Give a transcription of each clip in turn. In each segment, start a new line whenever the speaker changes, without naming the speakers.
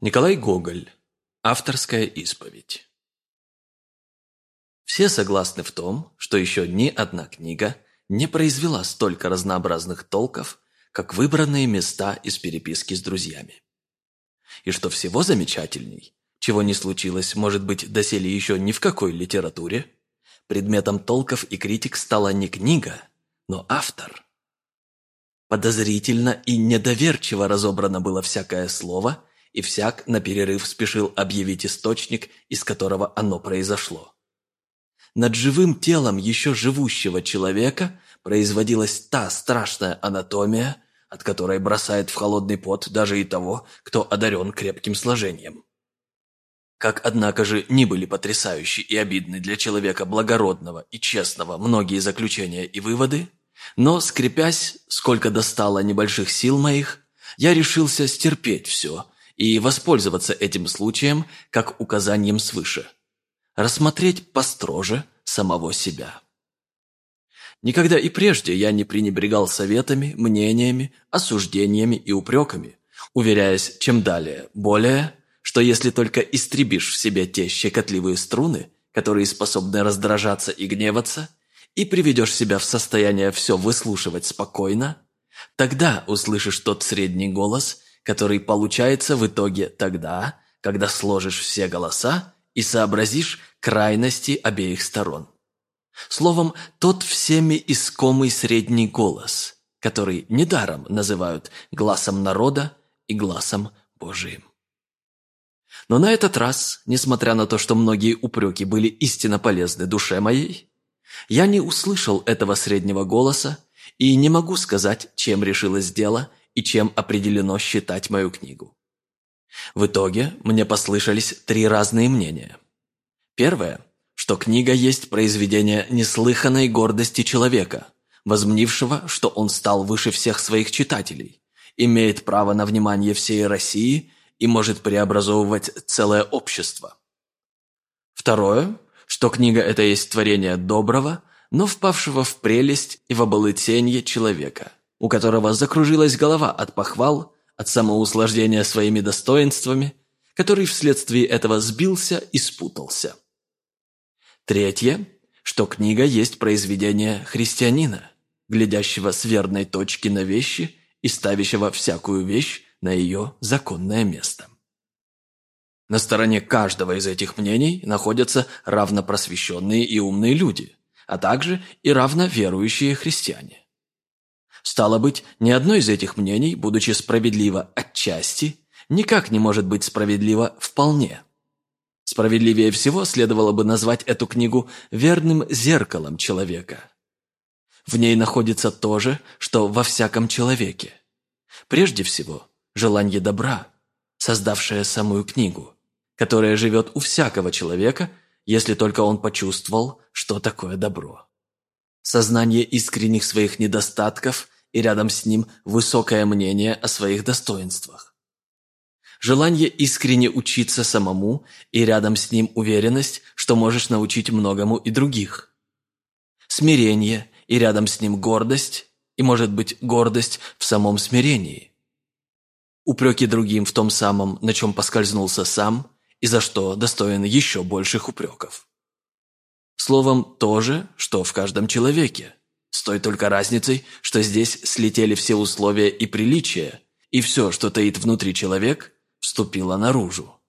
Николай Гоголь. Авторская исповедь. Все согласны в том, что еще ни одна книга не произвела столько разнообразных толков, как выбранные места из переписки с друзьями. И что всего замечательней, чего не случилось, может быть, доселе еще ни в какой литературе, предметом толков и критик стала не книга, но автор. Подозрительно и недоверчиво разобрано было всякое слово – и всяк на перерыв спешил объявить источник, из которого оно произошло. Над живым телом еще живущего человека производилась та страшная анатомия, от которой бросает в холодный пот даже и того, кто одарен крепким сложением. Как, однако же, ни были потрясающие и обидны для человека благородного и честного многие заключения и выводы, но, скрепясь, сколько достало небольших сил моих, я решился стерпеть все и воспользоваться этим случаем как указанием свыше. Рассмотреть построже самого себя. Никогда и прежде я не пренебрегал советами, мнениями, осуждениями и упреками, уверяясь, чем далее, более, что если только истребишь в себе те щекотливые струны, которые способны раздражаться и гневаться, и приведешь себя в состояние все выслушивать спокойно, тогда услышишь тот средний голос, который получается в итоге тогда, когда сложишь все голоса и сообразишь крайности обеих сторон. Словом, тот всеми искомый средний голос, который недаром называют глазом народа и глазом Божиим. Но на этот раз, несмотря на то, что многие упреки были истинно полезны душе моей, я не услышал этого среднего голоса и не могу сказать, чем решилось дело и чем определено считать мою книгу. В итоге мне послышались три разные мнения. Первое, что книга есть произведение неслыханной гордости человека, возмнившего, что он стал выше всех своих читателей, имеет право на внимание всей России и может преобразовывать целое общество. Второе, что книга – это есть творение доброго, но впавшего в прелесть и в оболытенье человека – у которого закружилась голова от похвал, от самоуслаждения своими достоинствами, который вследствие этого сбился и спутался. Третье, что книга есть произведение христианина, глядящего с верной точки на вещи и ставящего всякую вещь на ее законное место. На стороне каждого из этих мнений находятся равнопросвещенные и умные люди, а также и равноверующие христиане. Стало быть, ни одно из этих мнений, будучи справедливо отчасти, никак не может быть справедливо вполне. Справедливее всего следовало бы назвать эту книгу верным зеркалом человека. В ней находится то же, что во всяком человеке. Прежде всего, желание добра, создавшее самую книгу, которая живет у всякого человека, если только он почувствовал, что такое добро. Сознание искренних своих недостатков и рядом с ним высокое мнение о своих достоинствах. Желание искренне учиться самому и рядом с ним уверенность, что можешь научить многому и других. Смирение и рядом с ним гордость и, может быть, гордость в самом смирении. Упреки другим в том самом, на чем поскользнулся сам и за что достоин еще больших упреков. Словом, то же, что в каждом человеке. С той только разницей, что здесь слетели все условия и приличия, и все, что таит внутри человек, вступило наружу.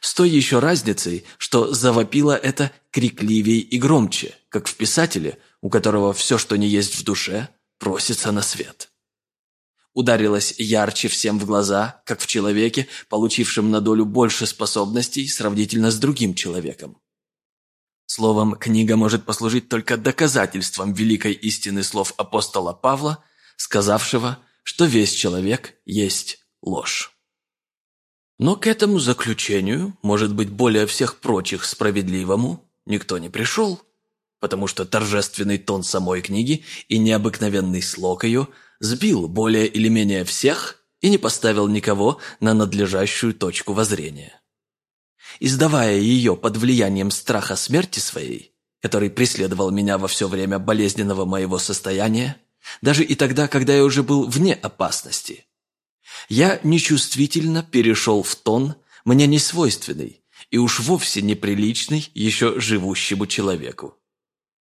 С той еще разницей, что завопило это крикливей и громче, как в писателе, у которого все, что не есть в душе, просится на свет. Ударилось ярче всем в глаза, как в человеке, получившем на долю больше способностей сравнительно с другим человеком. Словом, книга может послужить только доказательством великой истины слов апостола Павла, сказавшего, что весь человек есть ложь. Но к этому заключению, может быть, более всех прочих справедливому, никто не пришел, потому что торжественный тон самой книги и необыкновенный слог ее сбил более или менее всех и не поставил никого на надлежащую точку воззрения издавая ее под влиянием страха смерти своей, который преследовал меня во все время болезненного моего состояния, даже и тогда, когда я уже был вне опасности. Я нечувствительно перешел в тон, мне не свойственный, и уж вовсе неприличный еще живущему человеку.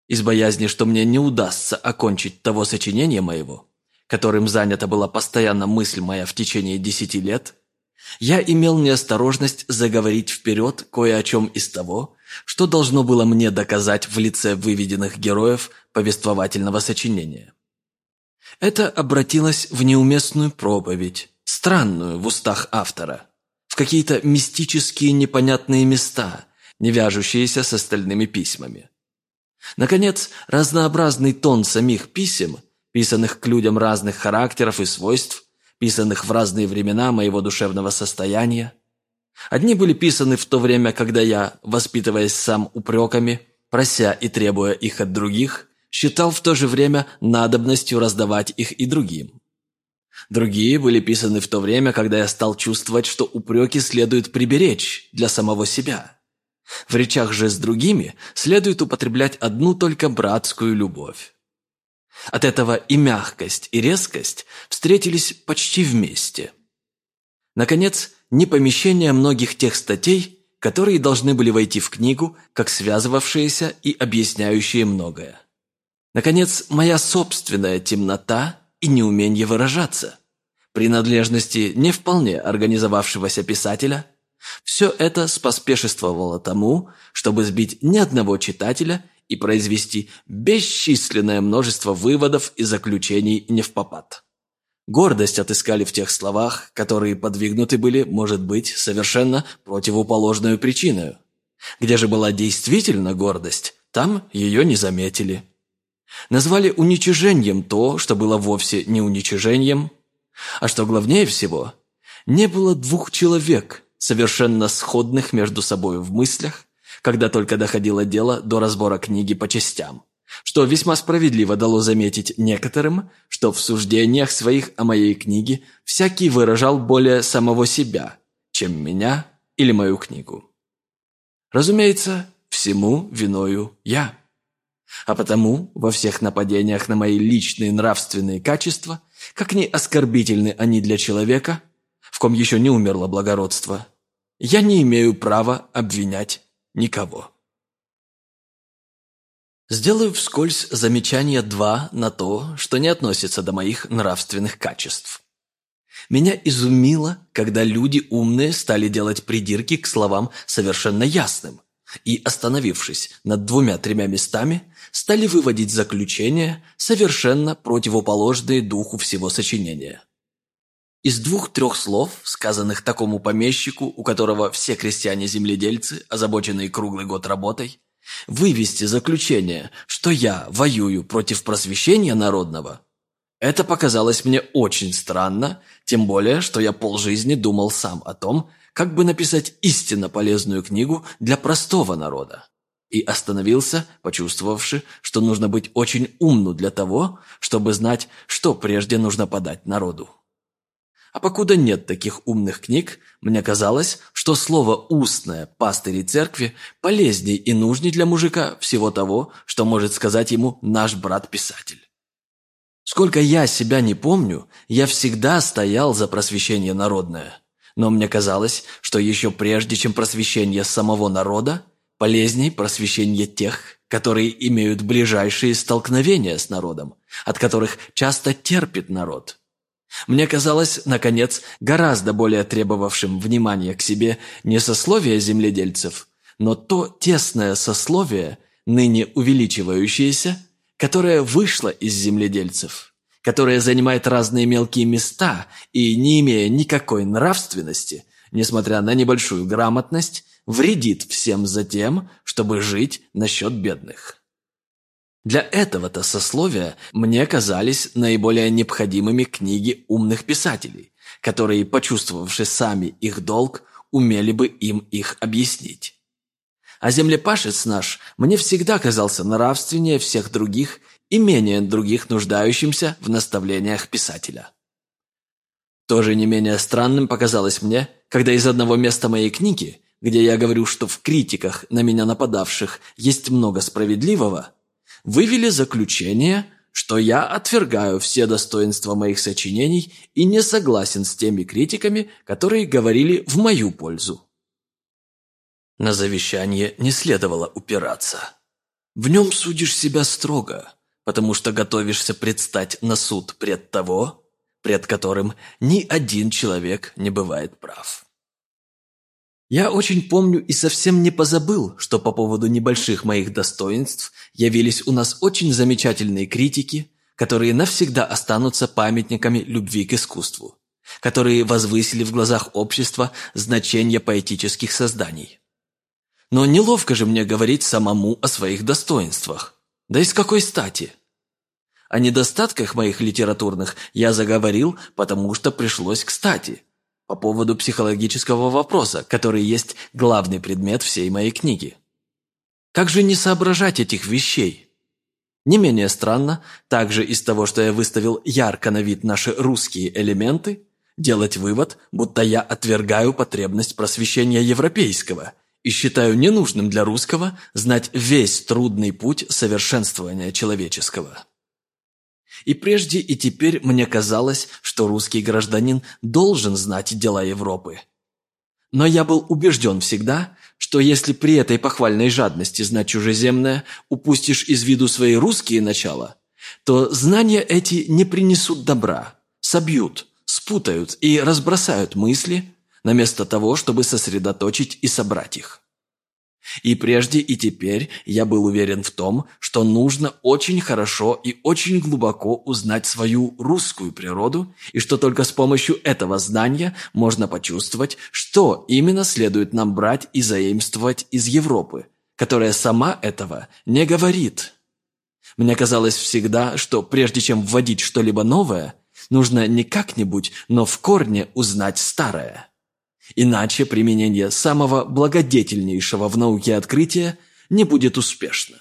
Из боязни, что мне не удастся окончить того сочинения моего, которым занята была постоянно мысль моя в течение десяти лет, я имел неосторожность заговорить вперед кое о чем из того, что должно было мне доказать в лице выведенных героев повествовательного сочинения. Это обратилось в неуместную проповедь, странную в устах автора, в какие-то мистические непонятные места, не вяжущиеся с остальными письмами. Наконец, разнообразный тон самих писем, писанных к людям разных характеров и свойств, писанных в разные времена моего душевного состояния. Одни были писаны в то время, когда я, воспитываясь сам упреками, прося и требуя их от других, считал в то же время надобностью раздавать их и другим. Другие были писаны в то время, когда я стал чувствовать, что упреки следует приберечь для самого себя. В речах же с другими следует употреблять одну только братскую любовь. От этого и мягкость, и резкость встретились почти вместе. Наконец, непомещение многих тех статей, которые должны были войти в книгу, как связывавшиеся и объясняющие многое. Наконец, моя собственная темнота и неумение выражаться, принадлежности не вполне организовавшегося писателя, все это споспешествовало тому, чтобы сбить ни одного читателя и произвести бесчисленное множество выводов и заключений не в попад. Гордость отыскали в тех словах, которые подвигнуты были, может быть, совершенно противоположную причиной. Где же была действительно гордость, там ее не заметили. Назвали уничижением то, что было вовсе не уничижением, а что главнее всего, не было двух человек, совершенно сходных между собой в мыслях, когда только доходило дело до разбора книги по частям, что весьма справедливо дало заметить некоторым, что в суждениях своих о моей книге всякий выражал более самого себя, чем меня или мою книгу. Разумеется, всему виною я. А потому во всех нападениях на мои личные нравственные качества, как ни оскорбительны они для человека, в ком еще не умерло благородство, я не имею права обвинять никого. Сделаю вскользь замечание два на то, что не относится до моих нравственных качеств. Меня изумило, когда люди умные стали делать придирки к словам совершенно ясным, и, остановившись над двумя-тремя местами, стали выводить заключения, совершенно противоположные духу всего сочинения. Из двух-трех слов, сказанных такому помещику, у которого все крестьяне-земледельцы, озабоченные круглый год работой, вывести заключение, что я воюю против просвещения народного, это показалось мне очень странно, тем более, что я полжизни думал сам о том, как бы написать истинно полезную книгу для простого народа. И остановился, почувствовавши, что нужно быть очень умну для того, чтобы знать, что прежде нужно подать народу. А покуда нет таких умных книг, мне казалось, что слово «устное» пастыри церкви полезней и нужней для мужика всего того, что может сказать ему наш брат-писатель. Сколько я себя не помню, я всегда стоял за просвещение народное. Но мне казалось, что еще прежде, чем просвещение самого народа, полезней просвещение тех, которые имеют ближайшие столкновения с народом, от которых часто терпит народ – мне казалось, наконец, гораздо более требовавшим внимания к себе не сословие земледельцев, но то тесное сословие, ныне увеличивающееся, которое вышло из земледельцев, которое занимает разные мелкие места и, не имея никакой нравственности, несмотря на небольшую грамотность, вредит всем за тем, чтобы жить насчет бедных. Для этого-то сословия мне казались наиболее необходимыми книги умных писателей, которые, почувствовавши сами их долг, умели бы им их объяснить. А землепашец наш мне всегда казался нравственнее всех других и менее других нуждающимся в наставлениях писателя. Тоже не менее странным показалось мне, когда из одного места моей книги, где я говорю, что в критиках на меня нападавших есть много справедливого, вывели заключение, что я отвергаю все достоинства моих сочинений и не согласен с теми критиками, которые говорили в мою пользу. На завещание не следовало упираться. В нем судишь себя строго, потому что готовишься предстать на суд пред того, пред которым ни один человек не бывает прав. Я очень помню и совсем не позабыл, что по поводу небольших моих достоинств явились у нас очень замечательные критики, которые навсегда останутся памятниками любви к искусству, которые возвысили в глазах общества значение поэтических созданий. Но неловко же мне говорить самому о своих достоинствах. Да и с какой стати? О недостатках моих литературных я заговорил, потому что пришлось кстати, по поводу психологического вопроса, который есть главный предмет всей моей книги. Как же не соображать этих вещей? Не менее странно, также из того, что я выставил ярко на вид наши русские элементы, делать вывод, будто я отвергаю потребность просвещения европейского и считаю ненужным для русского знать весь трудный путь совершенствования человеческого. И прежде и теперь мне казалось, что русский гражданин должен знать дела Европы. Но я был убежден всегда, что если при этой похвальной жадности знать чужеземное упустишь из виду свои русские начала, то знания эти не принесут добра, собьют, спутают и разбросают мысли, вместо того, чтобы сосредоточить и собрать их. И прежде, и теперь я был уверен в том, что нужно очень хорошо и очень глубоко узнать свою русскую природу, и что только с помощью этого знания можно почувствовать, что именно следует нам брать и заимствовать из Европы, которая сама этого не говорит. Мне казалось всегда, что прежде чем вводить что-либо новое, нужно не как-нибудь, но в корне узнать старое. Иначе применение самого благодетельнейшего в науке открытия не будет успешно.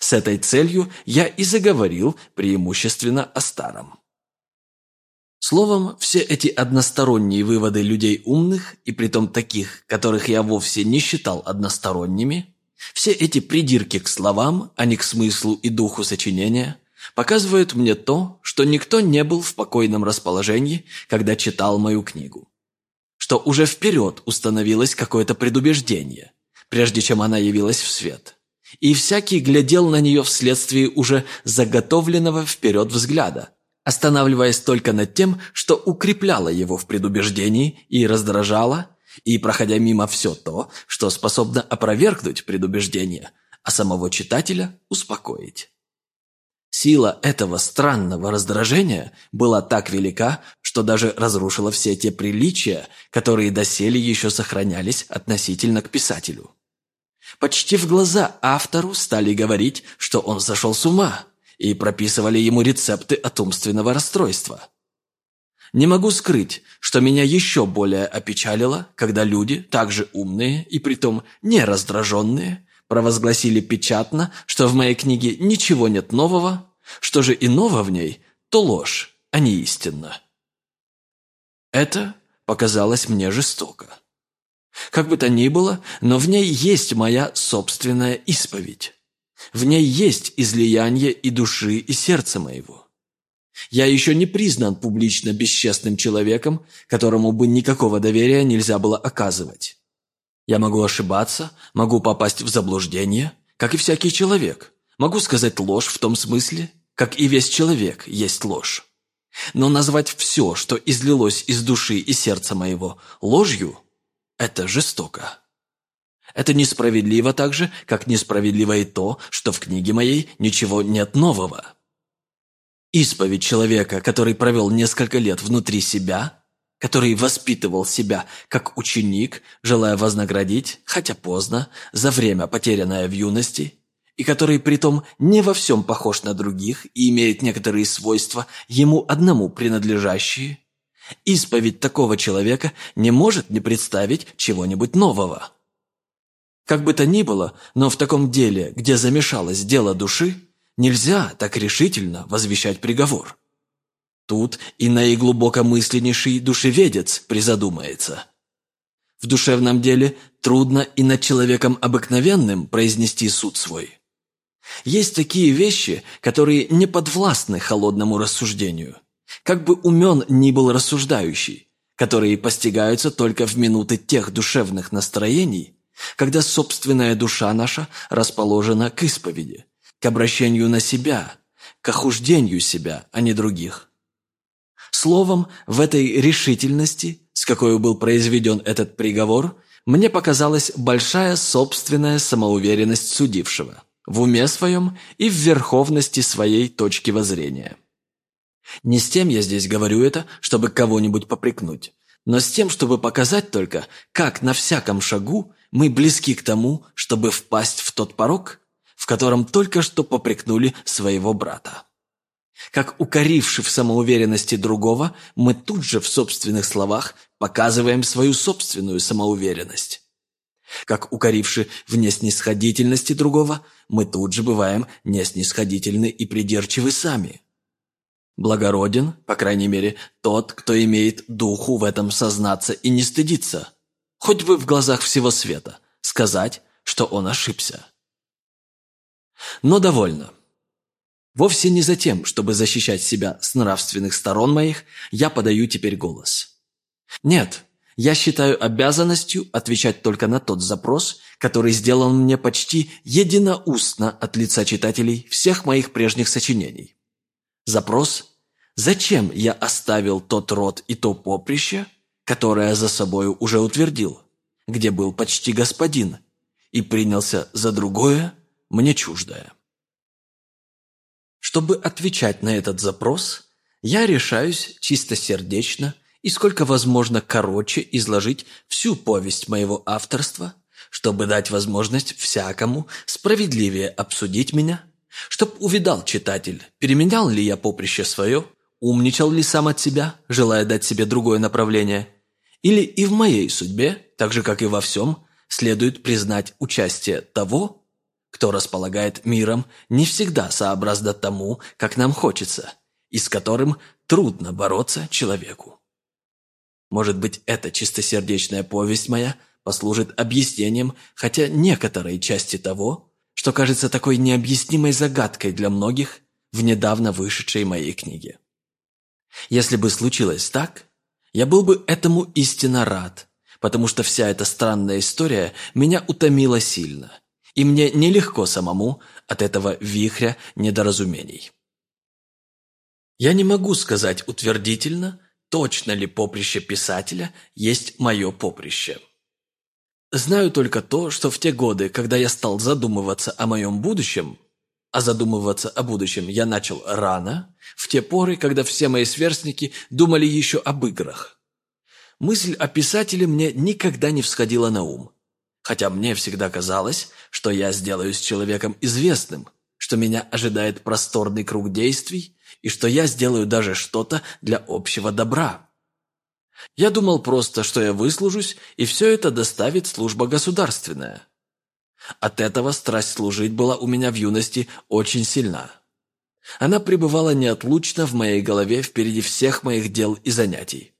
С этой целью я и заговорил преимущественно о старом. Словом, все эти односторонние выводы людей умных, и притом таких, которых я вовсе не считал односторонними, все эти придирки к словам, а не к смыслу и духу сочинения, показывают мне то, что никто не был в покойном расположении, когда читал мою книгу что уже вперед установилось какое-то предубеждение, прежде чем она явилась в свет. И всякий глядел на нее вследствие уже заготовленного вперед взгляда, останавливаясь только над тем, что укрепляло его в предубеждении и раздражало, и проходя мимо все то, что способно опровергнуть предубеждение, а самого читателя успокоить. Сила этого странного раздражения была так велика, что даже разрушила все те приличия, которые доселе еще сохранялись относительно к писателю. Почти в глаза автору стали говорить, что он сошел с ума, и прописывали ему рецепты от умственного расстройства. Не могу скрыть, что меня еще более опечалило, когда люди, также умные и притом не раздраженные, провозгласили печатно, что в моей книге ничего нет нового, что же иного в ней, то ложь, а не истинно. Это показалось мне жестоко. Как бы то ни было, но в ней есть моя собственная исповедь. В ней есть излияние и души, и сердца моего. Я еще не признан публично бесчестным человеком, которому бы никакого доверия нельзя было оказывать. Я могу ошибаться, могу попасть в заблуждение, как и всякий человек. Могу сказать ложь в том смысле, как и весь человек есть ложь. Но назвать все, что излилось из души и сердца моего, ложью – это жестоко. Это несправедливо так же, как несправедливо и то, что в книге моей ничего нет нового. Исповедь человека, который провел несколько лет внутри себя – который воспитывал себя как ученик, желая вознаградить, хотя поздно, за время, потерянное в юности, и который притом не во всем похож на других и имеет некоторые свойства, ему одному принадлежащие, исповедь такого человека не может не представить чего-нибудь нового. Как бы то ни было, но в таком деле, где замешалось дело души, нельзя так решительно возвещать приговор. Тут и наиглубокомысленнейший душеведец призадумается. В душевном деле трудно и над человеком обыкновенным произнести суд свой. Есть такие вещи, которые не подвластны холодному рассуждению. Как бы умен ни был рассуждающий, которые постигаются только в минуты тех душевных настроений, когда собственная душа наша расположена к исповеди, к обращению на себя, к охуждению себя, а не других. Словом, в этой решительности, с какой был произведен этот приговор, мне показалась большая собственная самоуверенность судившего в уме своем и в верховности своей точки воззрения. Не с тем я здесь говорю это, чтобы кого-нибудь попрекнуть, но с тем, чтобы показать только, как на всяком шагу мы близки к тому, чтобы впасть в тот порог, в котором только что попрекнули своего брата. Как укоривши в самоуверенности другого, мы тут же в собственных словах показываем свою собственную самоуверенность. Как укоривши в неснисходительности другого, мы тут же бываем неснисходительны и придирчивы сами. Благороден, по крайней мере, тот, кто имеет духу в этом сознаться и не стыдиться, хоть бы в глазах всего света, сказать, что он ошибся. Но довольно. Вовсе не за тем, чтобы защищать себя с нравственных сторон моих, я подаю теперь голос. Нет, я считаю обязанностью отвечать только на тот запрос, который сделан мне почти единоустно от лица читателей всех моих прежних сочинений. Запрос «Зачем я оставил тот род и то поприще, которое за собою уже утвердил, где был почти господин, и принялся за другое, мне чуждое?» Чтобы отвечать на этот запрос, я решаюсь чистосердечно и сколько возможно короче изложить всю повесть моего авторства, чтобы дать возможность всякому справедливее обсудить меня, чтоб увидал читатель, переменял ли я поприще свое, умничал ли сам от себя, желая дать себе другое направление, или и в моей судьбе, так же как и во всем, следует признать участие того, кто располагает миром не всегда сообразно тому, как нам хочется, и с которым трудно бороться человеку. Может быть, эта чистосердечная повесть моя послужит объяснением хотя некоторой части того, что кажется такой необъяснимой загадкой для многих в недавно вышедшей моей книге. Если бы случилось так, я был бы этому истинно рад, потому что вся эта странная история меня утомила сильно, и мне нелегко самому от этого вихря недоразумений. Я не могу сказать утвердительно, точно ли поприще писателя есть мое поприще. Знаю только то, что в те годы, когда я стал задумываться о моем будущем, а задумываться о будущем я начал рано, в те поры, когда все мои сверстники думали еще об играх. Мысль о писателе мне никогда не всходила на ум, хотя мне всегда казалось, что я сделаюсь человеком известным, что меня ожидает просторный круг действий, и что я сделаю даже что-то для общего добра. Я думал просто, что я выслужусь, и все это доставит служба государственная. От этого страсть служить была у меня в юности очень сильна. Она пребывала неотлучно в моей голове впереди всех моих дел и занятий.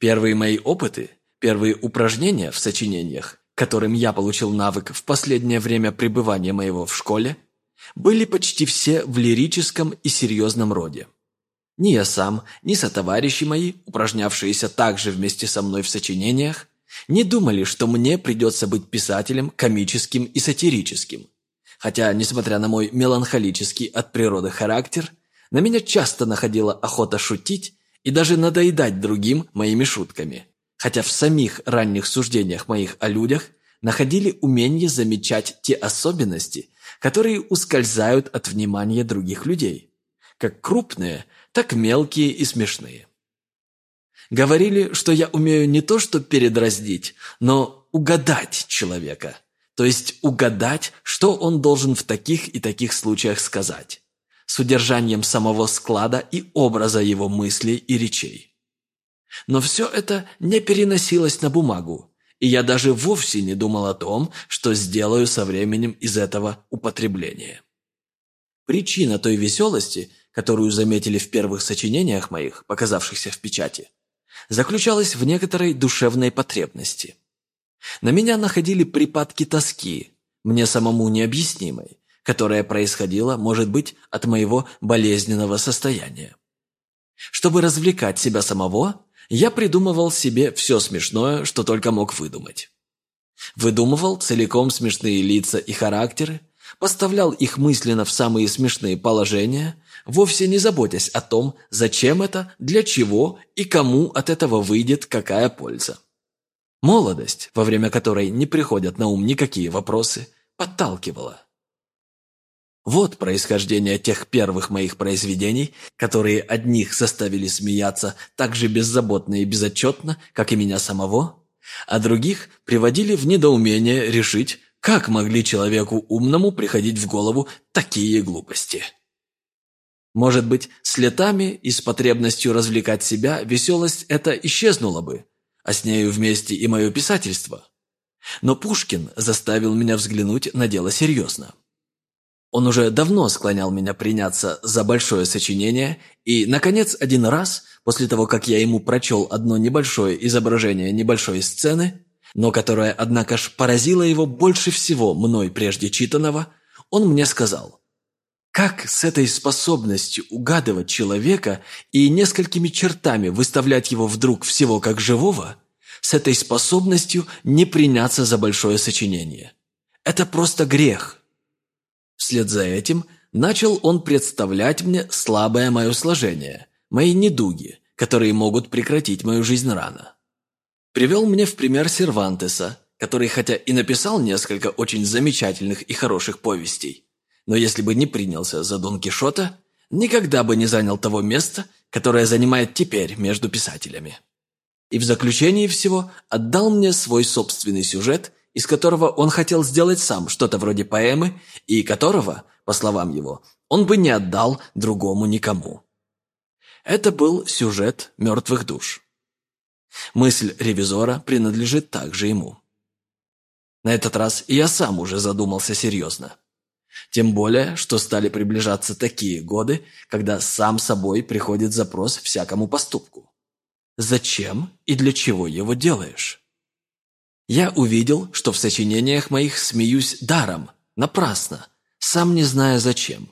Первые мои опыты, первые упражнения в сочинениях, которым я получил навык в последнее время пребывания моего в школе, были почти все в лирическом и серьезном роде. Ни я сам, ни сотоварищи мои, упражнявшиеся также вместе со мной в сочинениях, не думали, что мне придется быть писателем комическим и сатирическим. Хотя, несмотря на мой меланхолический от природы характер, на меня часто находила охота шутить и даже надоедать другим моими шутками. Хотя в самих ранних суждениях моих о людях находили умение замечать те особенности, которые ускользают от внимания других людей, как крупные, так мелкие и смешные. Говорили, что я умею не то что передразнить, но угадать человека, то есть угадать, что он должен в таких и таких случаях сказать, с удержанием самого склада и образа его мыслей и речей. Но все это не переносилось на бумагу, и я даже вовсе не думал о том, что сделаю со временем из этого употребления. Причина той веселости, которую заметили в первых сочинениях моих, показавшихся в печати, заключалась в некоторой душевной потребности. На меня находили припадки тоски, мне самому необъяснимой, которое происходило, может быть, от моего болезненного состояния. Чтобы развлекать себя самого, я придумывал себе все смешное, что только мог выдумать. Выдумывал целиком смешные лица и характеры, поставлял их мысленно в самые смешные положения, вовсе не заботясь о том, зачем это, для чего и кому от этого выйдет какая польза. Молодость, во время которой не приходят на ум никакие вопросы, подталкивала. Вот происхождение тех первых моих произведений, которые одних заставили смеяться так же беззаботно и безотчетно, как и меня самого, а других приводили в недоумение решить, как могли человеку умному приходить в голову такие глупости. Может быть, с летами и с потребностью развлекать себя веселость эта исчезнула бы, а с нею вместе и мое писательство. Но Пушкин заставил меня взглянуть на дело серьезно. Он уже давно склонял меня приняться за большое сочинение, и, наконец, один раз, после того, как я ему прочел одно небольшое изображение небольшой сцены, но которое, однако ж, поразило его больше всего мной прежде читанного, он мне сказал, «Как с этой способностью угадывать человека и несколькими чертами выставлять его вдруг всего как живого, с этой способностью не приняться за большое сочинение? Это просто грех». Вслед за этим начал он представлять мне слабое мое сложение, мои недуги, которые могут прекратить мою жизнь рано. Привел мне в пример Сервантеса, который хотя и написал несколько очень замечательных и хороших повестей, но если бы не принялся за Дон Кишота, никогда бы не занял того места, которое занимает теперь между писателями. И в заключении всего отдал мне свой собственный сюжет из которого он хотел сделать сам что-то вроде поэмы, и которого, по словам его, он бы не отдал другому никому. Это был сюжет «Мертвых душ». Мысль ревизора принадлежит также ему. На этот раз я сам уже задумался серьезно. Тем более, что стали приближаться такие годы, когда сам собой приходит запрос всякому поступку. Зачем и для чего его делаешь? Я увидел, что в сочинениях моих смеюсь даром, напрасно, сам не зная зачем.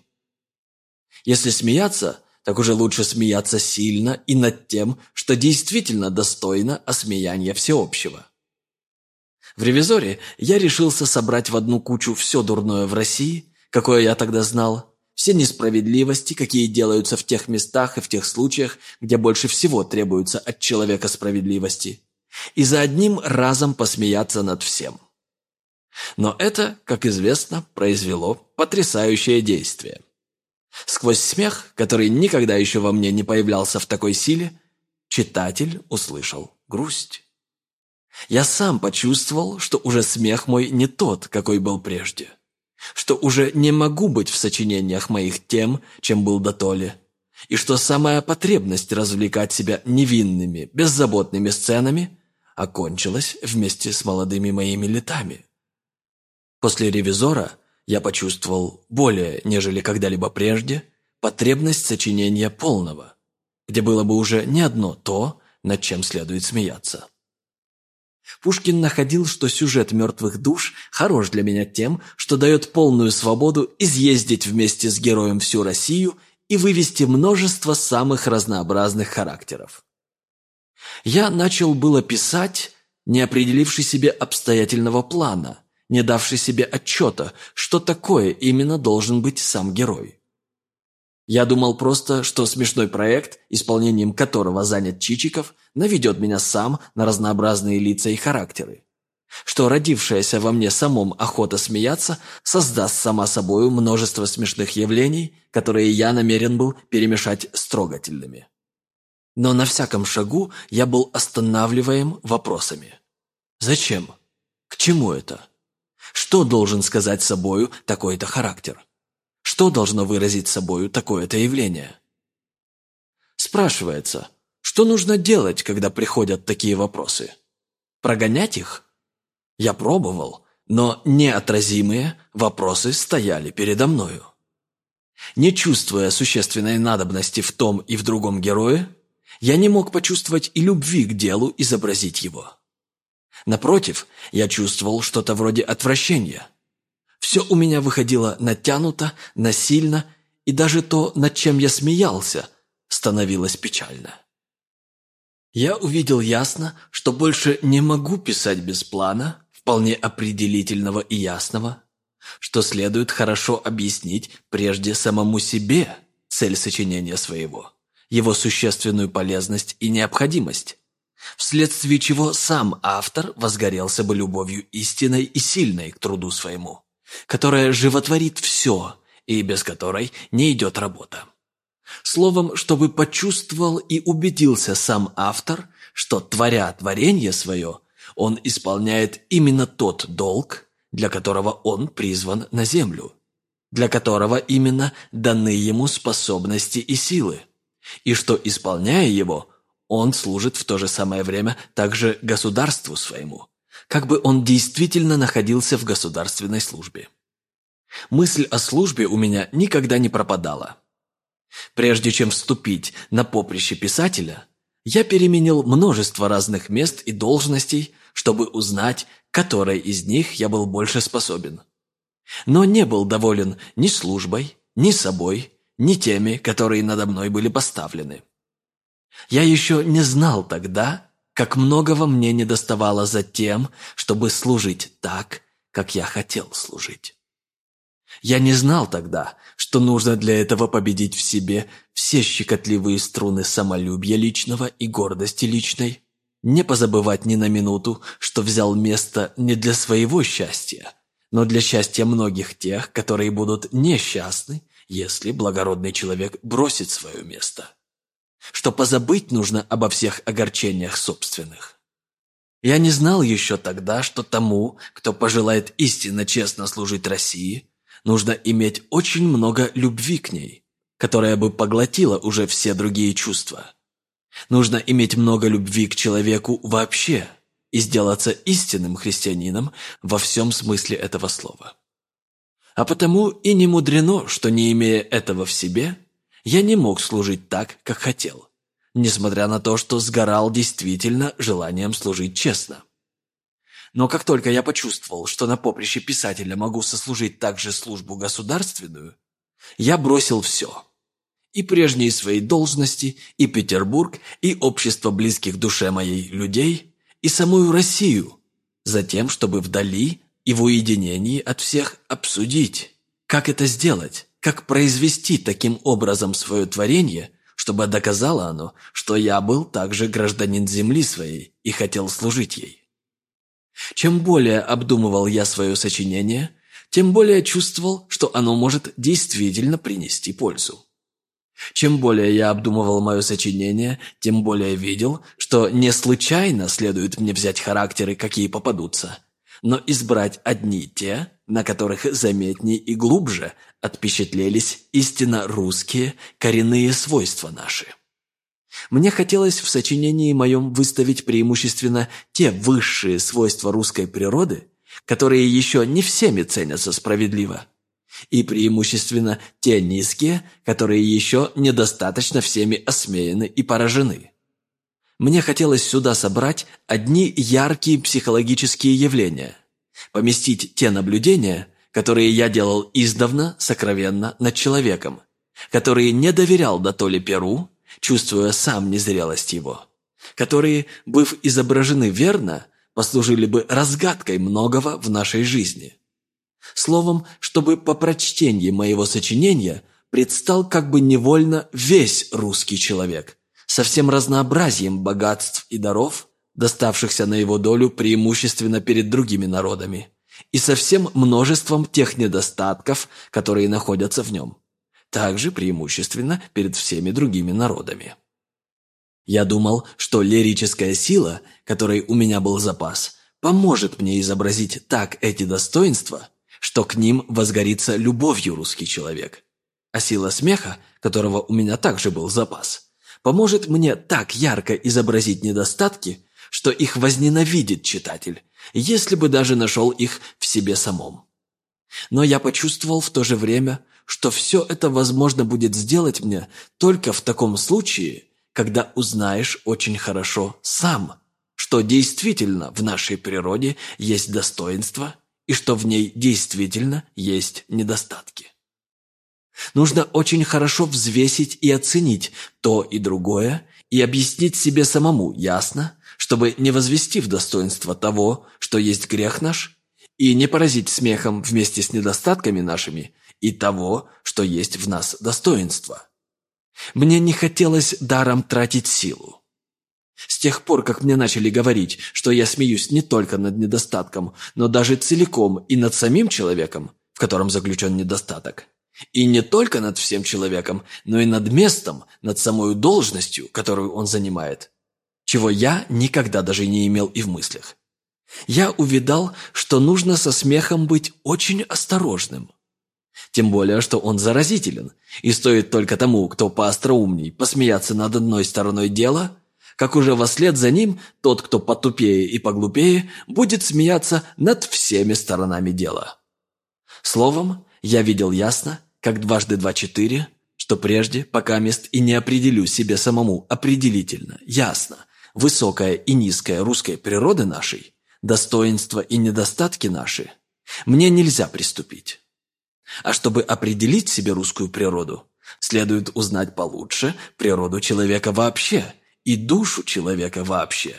Если смеяться, так уже лучше смеяться сильно и над тем, что действительно достойно осмеяния всеобщего. В «Ревизоре» я решился собрать в одну кучу все дурное в России, какое я тогда знал, все несправедливости, какие делаются в тех местах и в тех случаях, где больше всего требуется от человека справедливости, и за одним разом посмеяться над всем. Но это, как известно, произвело потрясающее действие. Сквозь смех, который никогда еще во мне не появлялся в такой силе, читатель услышал грусть. Я сам почувствовал, что уже смех мой не тот, какой был прежде, что уже не могу быть в сочинениях моих тем, чем был дотоле, и что самая потребность развлекать себя невинными, беззаботными сценами окончилась вместе с молодыми моими летами. После ревизора я почувствовал более, нежели когда-либо прежде, потребность сочинения полного, где было бы уже не одно то, над чем следует смеяться. Пушкин находил, что сюжет «Мертвых душ» хорош для меня тем, что дает полную свободу изъездить вместе с героем всю Россию и вывести множество самых разнообразных характеров. Я начал было писать, не определивший себе обстоятельного плана, не давший себе отчета, что такое именно должен быть сам герой. Я думал просто, что смешной проект, исполнением которого занят Чичиков, наведет меня сам на разнообразные лица и характеры. Что родившаяся во мне самом охота смеяться создаст сама собою множество смешных явлений, которые я намерен был перемешать с трогательными. Но на всяком шагу я был останавливаем вопросами. Зачем? К чему это? Что должен сказать собою такой-то характер? Что должно выразить собою такое-то явление? Спрашивается, что нужно делать, когда приходят такие вопросы? Прогонять их? Я пробовал, но неотразимые вопросы стояли передо мною. Не чувствуя существенной надобности в том и в другом герое, я не мог почувствовать и любви к делу изобразить его. Напротив, я чувствовал что-то вроде отвращения. Все у меня выходило натянуто, насильно, и даже то, над чем я смеялся, становилось печально. Я увидел ясно, что больше не могу писать без плана, вполне определительного и ясного, что следует хорошо объяснить прежде самому себе цель сочинения своего, его существенную полезность и необходимость, вследствие чего сам автор возгорелся бы любовью истинной и сильной к труду своему, которая животворит все и без которой не идет работа. Словом, чтобы почувствовал и убедился сам автор, что, творя творение свое, он исполняет именно тот долг, для которого он призван на землю, для которого именно даны ему способности и силы, и что, исполняя его, он служит в то же самое время также государству своему, как бы он действительно находился в государственной службе. Мысль о службе у меня никогда не пропадала. Прежде чем вступить на поприще писателя, я переменил множество разных мест и должностей, чтобы узнать, которой из них я был больше способен. Но не был доволен ни службой, ни собой, ни теми, которые надо мной были поставлены. Я еще не знал тогда, как многого мне недоставало за тем, чтобы служить так, как я хотел служить. Я не знал тогда, что нужно для этого победить в себе все щекотливые струны самолюбия личного и гордости личной, не позабывать ни на минуту, что взял место не для своего счастья, но для счастья многих тех, которые будут несчастны, если благородный человек бросит свое место. Что позабыть нужно обо всех огорчениях собственных. Я не знал еще тогда, что тому, кто пожелает истинно честно служить России, нужно иметь очень много любви к ней, которая бы поглотила уже все другие чувства. Нужно иметь много любви к человеку вообще и сделаться истинным христианином во всем смысле этого слова. А потому и не мудрено, что не имея этого в себе, я не мог служить так, как хотел, несмотря на то, что сгорал действительно желанием служить честно. Но как только я почувствовал, что на поприще писателя могу сослужить также службу государственную, я бросил все. И прежние свои должности, и Петербург, и общество близких душе моей людей, и самую Россию, затем, чтобы вдали и в уединении от всех обсудить, как это сделать, как произвести таким образом свое творение, чтобы доказало оно, что я был также гражданин земли своей и хотел служить ей. Чем более обдумывал я свое сочинение, тем более чувствовал, что оно может действительно принести пользу. Чем более я обдумывал мое сочинение, тем более видел, что не случайно следует мне взять характеры, какие попадутся, но избрать одни те, на которых заметнее и глубже отпечатлелись истинно русские коренные свойства наши. Мне хотелось в сочинении моем выставить преимущественно те высшие свойства русской природы, которые еще не всеми ценятся справедливо, и преимущественно те низкие, которые еще недостаточно всеми осмеяны и поражены. Мне хотелось сюда собрать одни яркие психологические явления, поместить те наблюдения, которые я делал издавна сокровенно над человеком, который не доверял Дотоле Перу, чувствуя сам незрелость его, которые, быв изображены верно, послужили бы разгадкой многого в нашей жизни. Словом, чтобы по прочтении моего сочинения предстал как бы невольно весь русский человек, со всем разнообразием богатств и даров, доставшихся на его долю преимущественно перед другими народами, и со всем множеством тех недостатков, которые находятся в нем также преимущественно перед всеми другими народами. Я думал, что лирическая сила, которой у меня был запас, поможет мне изобразить так эти достоинства, что к ним возгорится любовью русский человек. А сила смеха, которого у меня также был запас, поможет мне так ярко изобразить недостатки, что их возненавидит читатель, если бы даже нашел их в себе самом. Но я почувствовал в то же время, что все это возможно будет сделать мне только в таком случае, когда узнаешь очень хорошо сам, что действительно в нашей природе есть достоинство и что в ней действительно есть недостатки. Нужно очень хорошо взвесить и оценить то и другое и объяснить себе самому ясно, чтобы не возвести в достоинство того, что есть грех наш, и не поразить смехом вместе с недостатками нашими и того, что есть в нас достоинство. Мне не хотелось даром тратить силу. С тех пор, как мне начали говорить, что я смеюсь не только над недостатком, но даже целиком и над самим человеком, в котором заключен недостаток, и не только над всем человеком, но и над местом, над самой должностью, которую он занимает, чего я никогда даже не имел и в мыслях. Я увидал, что нужно со смехом быть очень осторожным. Тем более, что он заразителен, и стоит только тому, кто поостроумней, посмеяться над одной стороной дела, как уже вслед за ним тот, кто потупее и поглупее, будет смеяться над всеми сторонами дела. Словом, я видел ясно, как дважды два четыре, что прежде, пока мест и не определю себе самому определительно, ясно, высокая и низкая русской природы нашей, достоинства и недостатки наши, мне нельзя приступить. А чтобы определить себе русскую природу, следует узнать получше природу человека вообще и душу человека вообще.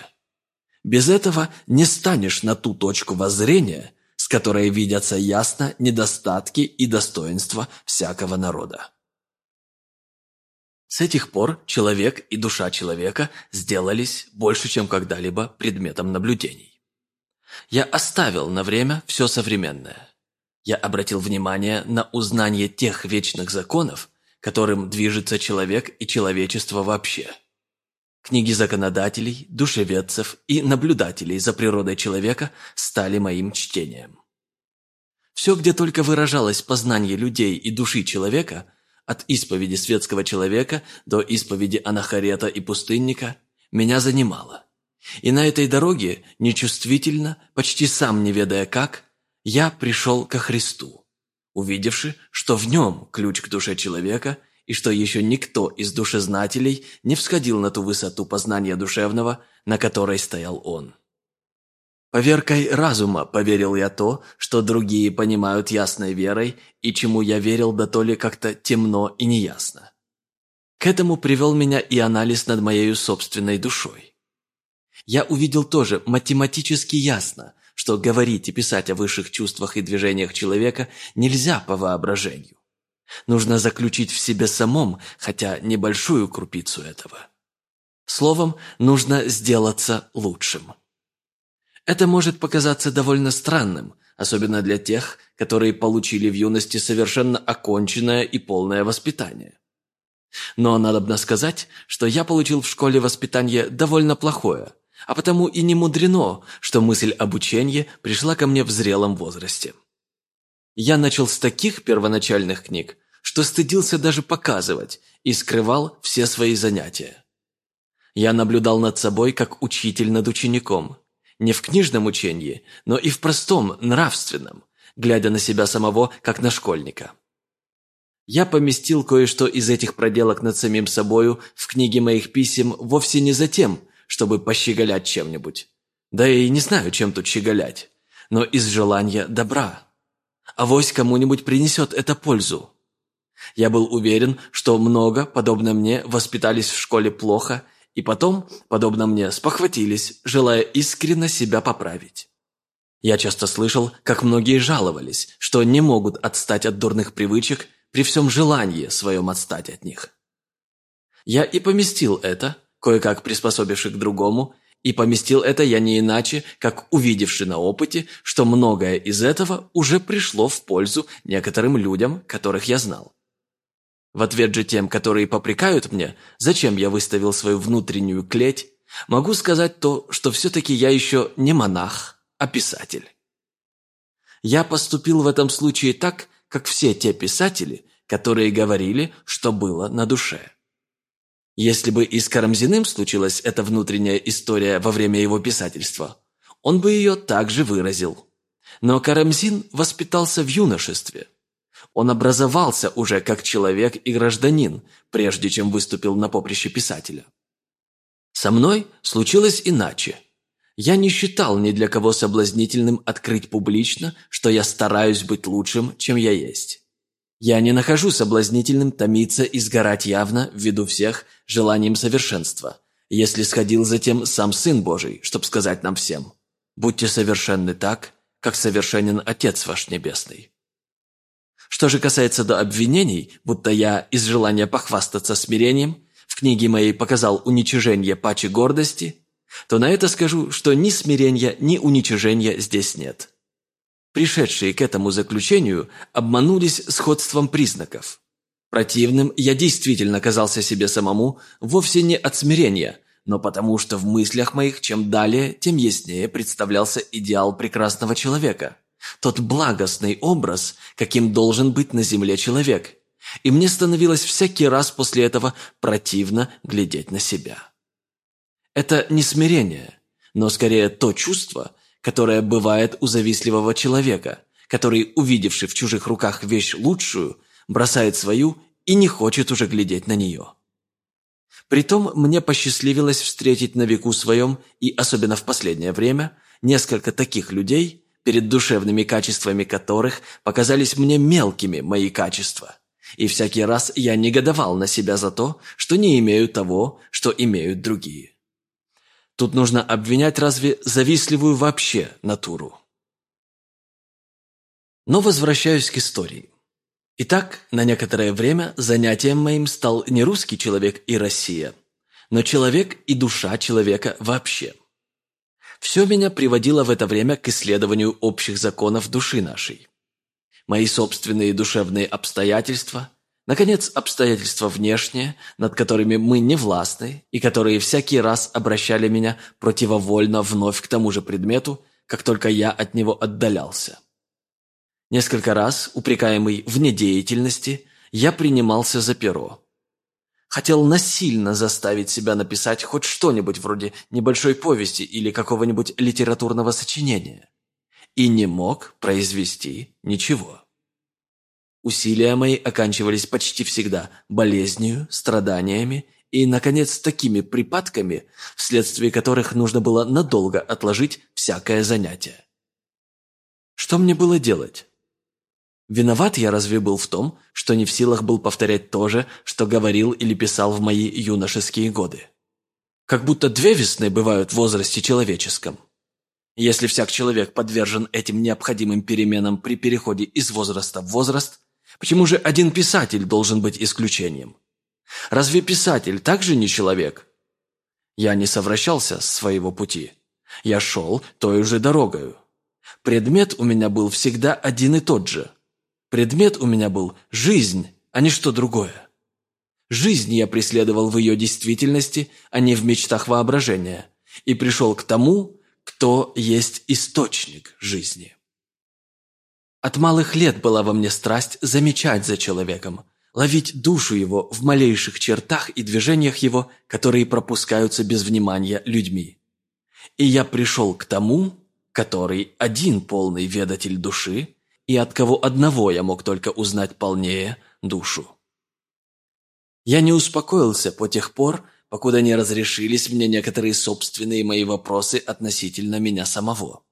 Без этого не станешь на ту точку воззрения, которой видятся ясно недостатки и достоинства всякого народа. С этих пор человек и душа человека сделались больше, чем когда-либо предметом наблюдений. Я оставил на время все современное. Я обратил внимание на узнание тех вечных законов, которым движется человек и человечество вообще. Книги законодателей, душеведцев и наблюдателей за природой человека стали моим чтением. Все, где только выражалось познание людей и души человека, от исповеди светского человека до исповеди анахарета и пустынника, меня занимало. И на этой дороге, нечувствительно, почти сам не ведая как, я пришел ко Христу, увидевши, что в нем ключ к душе человека и что еще никто из душезнателей не всходил на ту высоту познания душевного, на которой стоял он. Поверкой разума поверил я то, что другие понимают ясной верой, и чему я верил да то ли как-то темно и неясно. К этому привел меня и анализ над моей собственной душой. Я увидел тоже математически ясно, что говорить и писать о высших чувствах и движениях человека нельзя по воображению. Нужно заключить в себе самом хотя небольшую крупицу этого. Словом, нужно сделаться лучшим. Это может показаться довольно странным, особенно для тех, которые получили в юности совершенно оконченное и полное воспитание. Но надо сказать, что я получил в школе воспитание довольно плохое, а потому и не мудрено, что мысль обучения пришла ко мне в зрелом возрасте. Я начал с таких первоначальных книг, что стыдился даже показывать и скрывал все свои занятия. Я наблюдал над собой как учитель над учеником, не в книжном учении, но и в простом, нравственном, глядя на себя самого, как на школьника. Я поместил кое-что из этих проделок над самим собою в книге моих писем вовсе не за тем, чтобы пощеголять чем-нибудь. Да и не знаю, чем тут щеголять, но из желания добра. Авось кому-нибудь принесет это пользу. Я был уверен, что много, подобно мне, воспитались в школе плохо и потом, подобно мне, спохватились, желая искренне себя поправить. Я часто слышал, как многие жаловались, что не могут отстать от дурных привычек при всем желании своем отстать от них. Я и поместил это, кое-как приспособивши к другому, и поместил это я не иначе, как увидевши на опыте, что многое из этого уже пришло в пользу некоторым людям, которых я знал. В ответ же тем, которые попрекают мне, зачем я выставил свою внутреннюю клеть, могу сказать то, что все-таки я еще не монах, а писатель. Я поступил в этом случае так, как все те писатели, которые говорили, что было на душе. Если бы и с Карамзиным случилась эта внутренняя история во время его писательства, он бы ее также выразил. Но Карамзин воспитался в юношестве – он образовался уже как человек и гражданин, прежде чем выступил на поприще писателя. Со мной случилось иначе. Я не считал ни для кого соблазнительным открыть публично, что я стараюсь быть лучшим, чем я есть. Я не нахожу соблазнительным томиться и сгорать явно, в виду всех, желанием совершенства, если сходил затем сам Сын Божий, чтоб сказать нам всем, «Будьте совершенны так, как совершенен Отец ваш Небесный». Что же касается до обвинений, будто я из желания похвастаться смирением в книге моей показал уничижение пачи гордости, то на это скажу, что ни смирения, ни уничижения здесь нет. Пришедшие к этому заключению обманулись сходством признаков. Противным я действительно казался себе самому вовсе не от смирения, но потому что в мыслях моих чем далее, тем яснее представлялся идеал прекрасного человека. Тот благостный образ, каким должен быть на земле человек. И мне становилось всякий раз после этого противно глядеть на себя. Это не смирение, но скорее то чувство, которое бывает у завистливого человека, который, увидевший в чужих руках вещь лучшую, бросает свою и не хочет уже глядеть на нее. Притом мне посчастливилось встретить на веку своем, и особенно в последнее время, несколько таких людей, перед душевными качествами которых показались мне мелкими мои качества. И всякий раз я негодовал на себя за то, что не имею того, что имеют другие. Тут нужно обвинять разве завистливую вообще натуру? Но возвращаюсь к истории. Итак, на некоторое время занятием моим стал не русский человек и Россия, но человек и душа человека вообще. Все меня приводило в это время к исследованию общих законов души нашей. Мои собственные душевные обстоятельства – Наконец, обстоятельства внешние, над которыми мы не властны и которые всякий раз обращали меня противовольно вновь к тому же предмету, как только я от него отдалялся. Несколько раз, упрекаемый в недеятельности, я принимался за перо. Хотел насильно заставить себя написать хоть что-нибудь вроде небольшой повести или какого-нибудь литературного сочинения. И не мог произвести ничего. Усилия мои оканчивались почти всегда болезнью, страданиями и, наконец, такими припадками, вследствие которых нужно было надолго отложить всякое занятие. Что мне было делать? Виноват я разве был в том, что не в силах был повторять то же, что говорил или писал в мои юношеские годы? Как будто две весны бывают в возрасте человеческом. Если всяк человек подвержен этим необходимым переменам при переходе из возраста в возраст, Почему же один писатель должен быть исключением? Разве писатель также не человек? Я не совращался с своего пути. Я шел той же дорогою. Предмет у меня был всегда один и тот же. Предмет у меня был жизнь, а не что другое. Жизнь я преследовал в ее действительности, а не в мечтах воображения, и пришел к тому, кто есть источник жизни. От малых лет была во мне страсть замечать за человеком, ловить душу его в малейших чертах и движениях его, которые пропускаются без внимания людьми. И я пришел к тому, который один полный ведатель души, и от кого одного я мог только узнать полнее душу. Я не успокоился по тех пор, покуда не разрешились мне некоторые собственные мои вопросы относительно меня самого.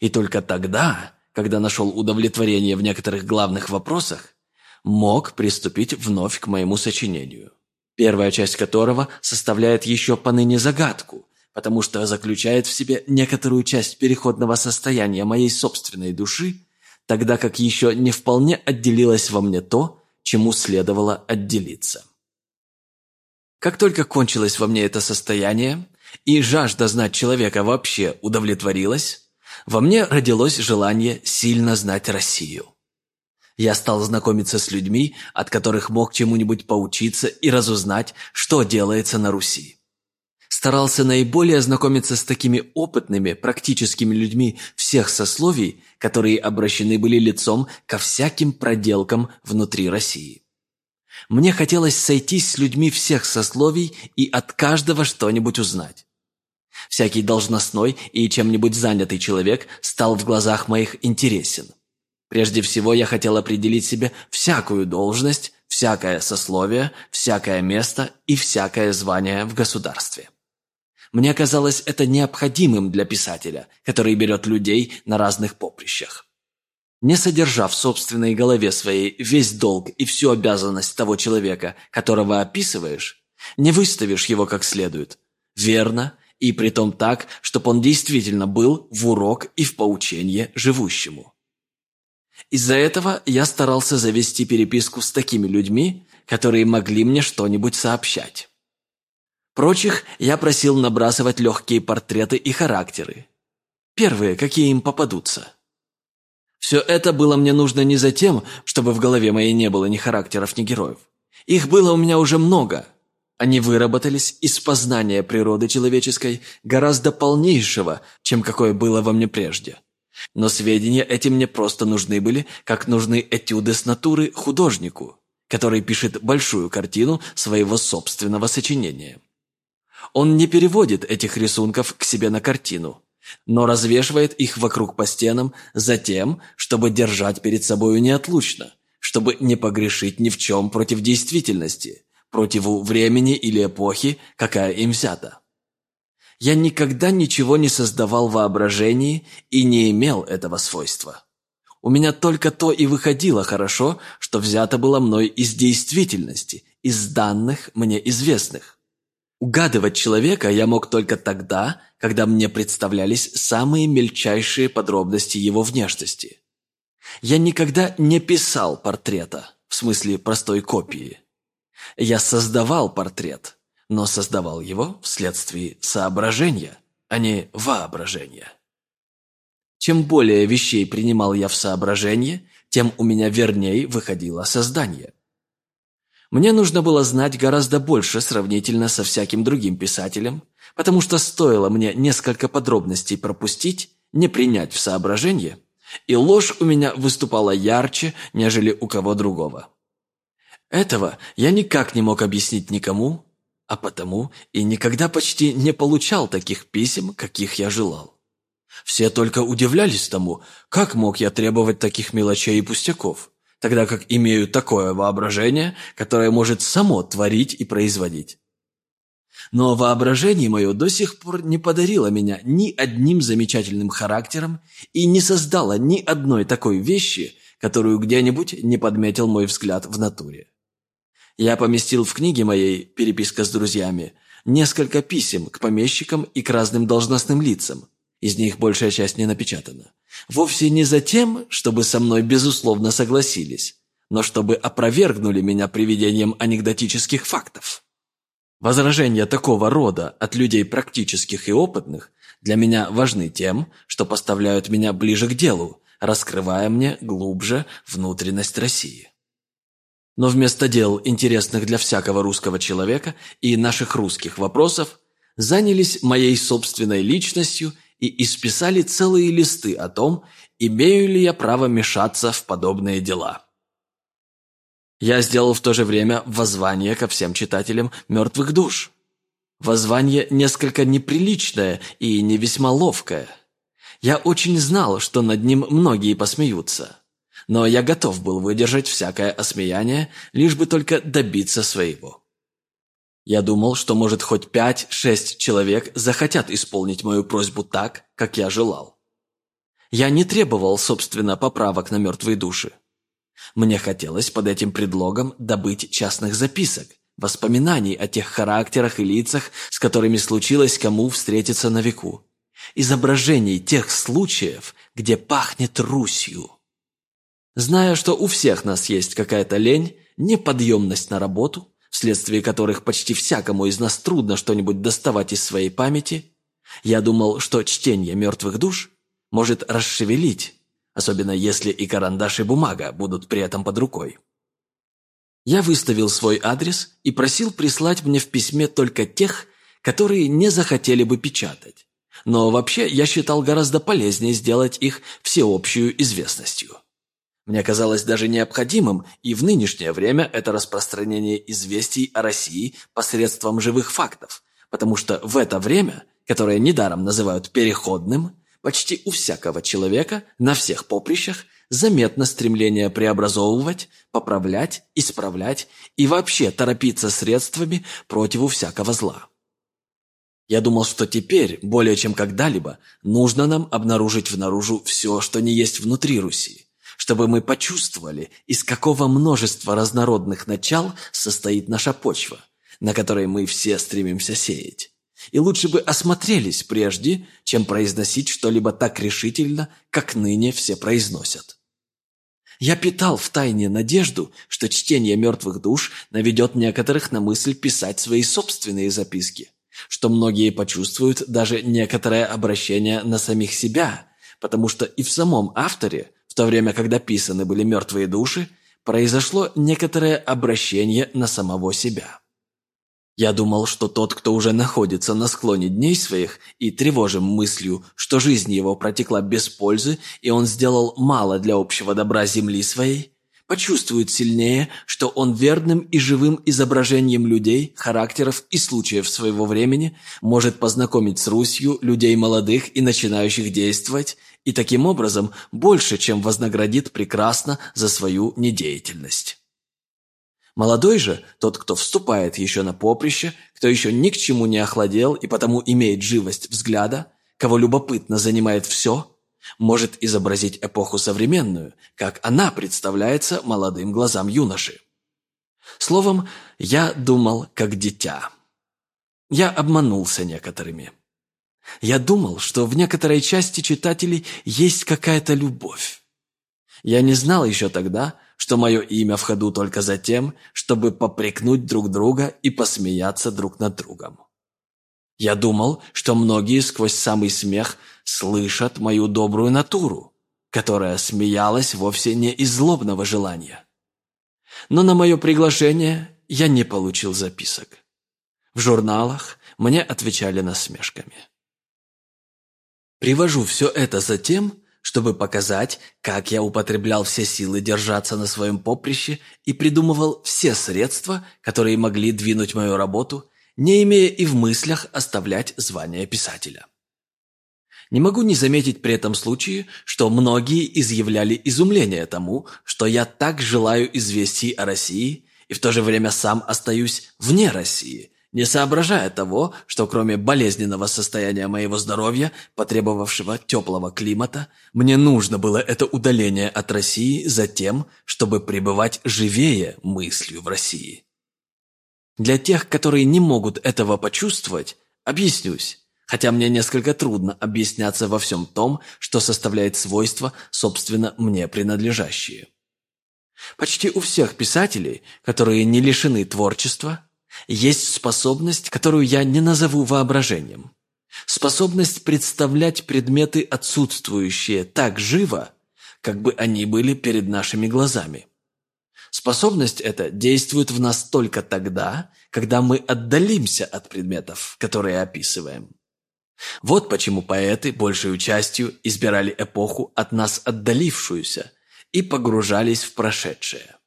И только тогда когда нашел удовлетворение в некоторых главных вопросах, мог приступить вновь к моему сочинению, первая часть которого составляет еще поныне загадку, потому что заключает в себе некоторую часть переходного состояния моей собственной души, тогда как еще не вполне отделилось во мне то, чему следовало отделиться. Как только кончилось во мне это состояние, и жажда знать человека вообще удовлетворилась, во мне родилось желание сильно знать Россию. Я стал знакомиться с людьми, от которых мог чему-нибудь поучиться и разузнать, что делается на Руси. Старался наиболее знакомиться с такими опытными, практическими людьми всех сословий, которые обращены были лицом ко всяким проделкам внутри России. Мне хотелось сойтись с людьми всех сословий и от каждого что-нибудь узнать. Всякий должностной и чем-нибудь занятый человек стал в глазах моих интересен. Прежде всего я хотел определить себе всякую должность, всякое сословие, всякое место и всякое звание в государстве. Мне казалось это необходимым для писателя, который берет людей на разных поприщах. Не содержав в собственной голове своей весь долг и всю обязанность того человека, которого описываешь, не выставишь его как следует. Верно, и притом так, чтобы он действительно был в урок и в поучение живущему. Из-за этого я старался завести переписку с такими людьми, которые могли мне что-нибудь сообщать. Прочих я просил набрасывать легкие портреты и характеры. Первые, какие им попадутся. Все это было мне нужно не за тем, чтобы в голове моей не было ни характеров, ни героев. Их было у меня уже много. Они выработались из познания природы человеческой гораздо полнейшего, чем какое было во мне прежде. Но сведения эти мне просто нужны были, как нужны этюды с натуры художнику, который пишет большую картину своего собственного сочинения. Он не переводит этих рисунков к себе на картину, но развешивает их вокруг по стенам за тем, чтобы держать перед собою неотлучно, чтобы не погрешить ни в чем против действительности, против времени или эпохи, какая им взята. Я никогда ничего не создавал в воображении и не имел этого свойства. У меня только то и выходило хорошо, что взято было мной из действительности, из данных мне известных. Угадывать человека я мог только тогда, когда мне представлялись самые мельчайшие подробности его внешности. Я никогда не писал портрета, в смысле простой копии. Я создавал портрет, но создавал его вследствие соображения, а не воображения. Чем более вещей принимал я в соображение, тем у меня верней выходило создание. Мне нужно было знать гораздо больше сравнительно со всяким другим писателем, потому что стоило мне несколько подробностей пропустить, не принять в соображение, и ложь у меня выступала ярче, нежели у кого другого. Этого я никак не мог объяснить никому, а потому и никогда почти не получал таких писем, каких я желал. Все только удивлялись тому, как мог я требовать таких мелочей и пустяков тогда как имею такое воображение, которое может само творить и производить. Но воображение мое до сих пор не подарило меня ни одним замечательным характером и не создало ни одной такой вещи, которую где-нибудь не подметил мой взгляд в натуре. Я поместил в книге моей «Переписка с друзьями» несколько писем к помещикам и к разным должностным лицам, из них большая часть не напечатана. Вовсе не за тем, чтобы со мной безусловно согласились, но чтобы опровергнули меня приведением анекдотических фактов. Возражения такого рода от людей практических и опытных для меня важны тем, что поставляют меня ближе к делу, раскрывая мне глубже внутренность России. Но вместо дел, интересных для всякого русского человека и наших русских вопросов, занялись моей собственной личностью и исписали целые листы о том, имею ли я право мешаться в подобные дела. Я сделал в то же время воззвание ко всем читателям «Мертвых душ». Воззвание несколько неприличное и не весьма ловкое. Я очень знал, что над ним многие посмеются. Но я готов был выдержать всякое осмеяние, лишь бы только добиться своего. Я думал, что может хоть пять-шесть человек захотят исполнить мою просьбу так, как я желал. Я не требовал, собственно, поправок на мертвые души. Мне хотелось под этим предлогом добыть частных записок, воспоминаний о тех характерах и лицах, с которыми случилось кому встретиться на веку, изображений тех случаев, где пахнет Русью. Зная, что у всех нас есть какая-то лень, неподъемность на работу, вследствие которых почти всякому из нас трудно что-нибудь доставать из своей памяти, я думал, что чтение «Мертвых душ» может расшевелить, особенно если и карандаш, и бумага будут при этом под рукой. Я выставил свой адрес и просил прислать мне в письме только тех, которые не захотели бы печатать. Но вообще я считал гораздо полезнее сделать их всеобщую известностью. Мне казалось даже необходимым и в нынешнее время это распространение известий о России посредством живых фактов, потому что в это время, которое недаром называют «переходным», почти у всякого человека на всех поприщах заметно стремление преобразовывать, поправлять, исправлять и вообще торопиться средствами против всякого зла. Я думал, что теперь, более чем когда-либо, нужно нам обнаружить внаружи все, что не есть внутри Руси, чтобы мы почувствовали, из какого множества разнородных начал состоит наша почва, на которой мы все стремимся сеять. И лучше бы осмотрелись прежде, чем произносить что-либо так решительно, как ныне все произносят. Я питал в тайне надежду, что чтение мертвых душ наведет некоторых на мысль писать свои собственные записки – что многие почувствуют даже некоторое обращение на самих себя, потому что и в самом авторе, то время, когда писаны были мертвые души, произошло некоторое обращение на самого себя. Я думал, что тот, кто уже находится на склоне дней своих и тревожим мыслью, что жизнь его протекла без пользы и он сделал мало для общего добра земли своей, почувствует сильнее, что он верным и живым изображением людей, характеров и случаев своего времени может познакомить с Русью людей молодых и начинающих действовать, и таким образом больше, чем вознаградит прекрасно за свою недеятельность. Молодой же, тот, кто вступает еще на поприще, кто еще ни к чему не охладел и потому имеет живость взгляда, кого любопытно занимает все – может изобразить эпоху современную, как она представляется молодым глазам юноши. Словом, я думал как дитя. Я обманулся некоторыми. Я думал, что в некоторой части читателей есть какая-то любовь. Я не знал еще тогда, что мое имя в ходу только за тем, чтобы попрекнуть друг друга и посмеяться друг над другом. Я думал, что многие сквозь самый смех слышат мою добрую натуру, которая смеялась вовсе не из злобного желания. Но на мое приглашение я не получил записок. В журналах мне отвечали насмешками. Привожу все это за тем, чтобы показать, как я употреблял все силы держаться на своем поприще и придумывал все средства, которые могли двинуть мою работу, не имея и в мыслях оставлять звание писателя. Не могу не заметить при этом случае, что многие изъявляли изумление тому, что я так желаю известий о России и в то же время сам остаюсь вне России, не соображая того, что кроме болезненного состояния моего здоровья, потребовавшего теплого климата, мне нужно было это удаление от России за тем, чтобы пребывать живее мыслью в России. Для тех, которые не могут этого почувствовать, объяснюсь хотя мне несколько трудно объясняться во всем том, что составляет свойства, собственно, мне принадлежащие. Почти у всех писателей, которые не лишены творчества, есть способность, которую я не назову воображением. Способность представлять предметы отсутствующие так живо, как бы они были перед нашими глазами. Способность эта действует в нас только тогда, когда мы отдалимся от предметов, которые описываем. Вот почему поэты большей частью избирали эпоху от нас отдалившуюся и погружались в прошедшее.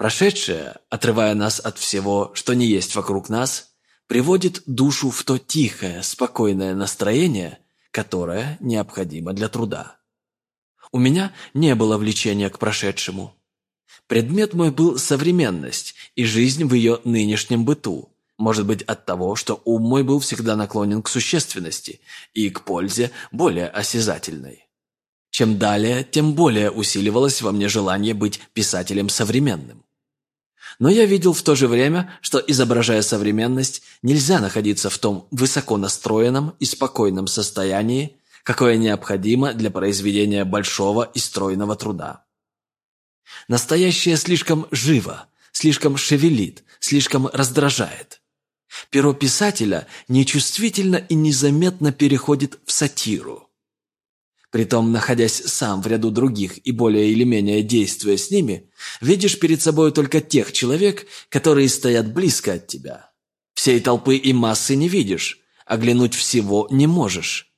Прошедшее, отрывая нас от всего, что не есть вокруг нас, приводит душу в то тихое, спокойное настроение, которое необходимо для труда. У меня не было влечения к прошедшему. Предмет мой был современность и жизнь в ее нынешнем быту, может быть от того, что ум мой был всегда наклонен к существенности и к пользе более осязательной. Чем далее, тем более усиливалось во мне желание быть писателем современным. Но я видел в то же время, что, изображая современность, нельзя находиться в том высоко настроенном и спокойном состоянии, какое необходимо для произведения большого и стройного труда. Настоящее слишком живо, слишком шевелит, слишком раздражает. Перо писателя нечувствительно и незаметно переходит в сатиру. Притом, находясь сам в ряду других и более или менее действуя с ними, видишь перед собой только тех человек, которые стоят близко от тебя. Всей толпы и массы не видишь, оглянуть всего не можешь.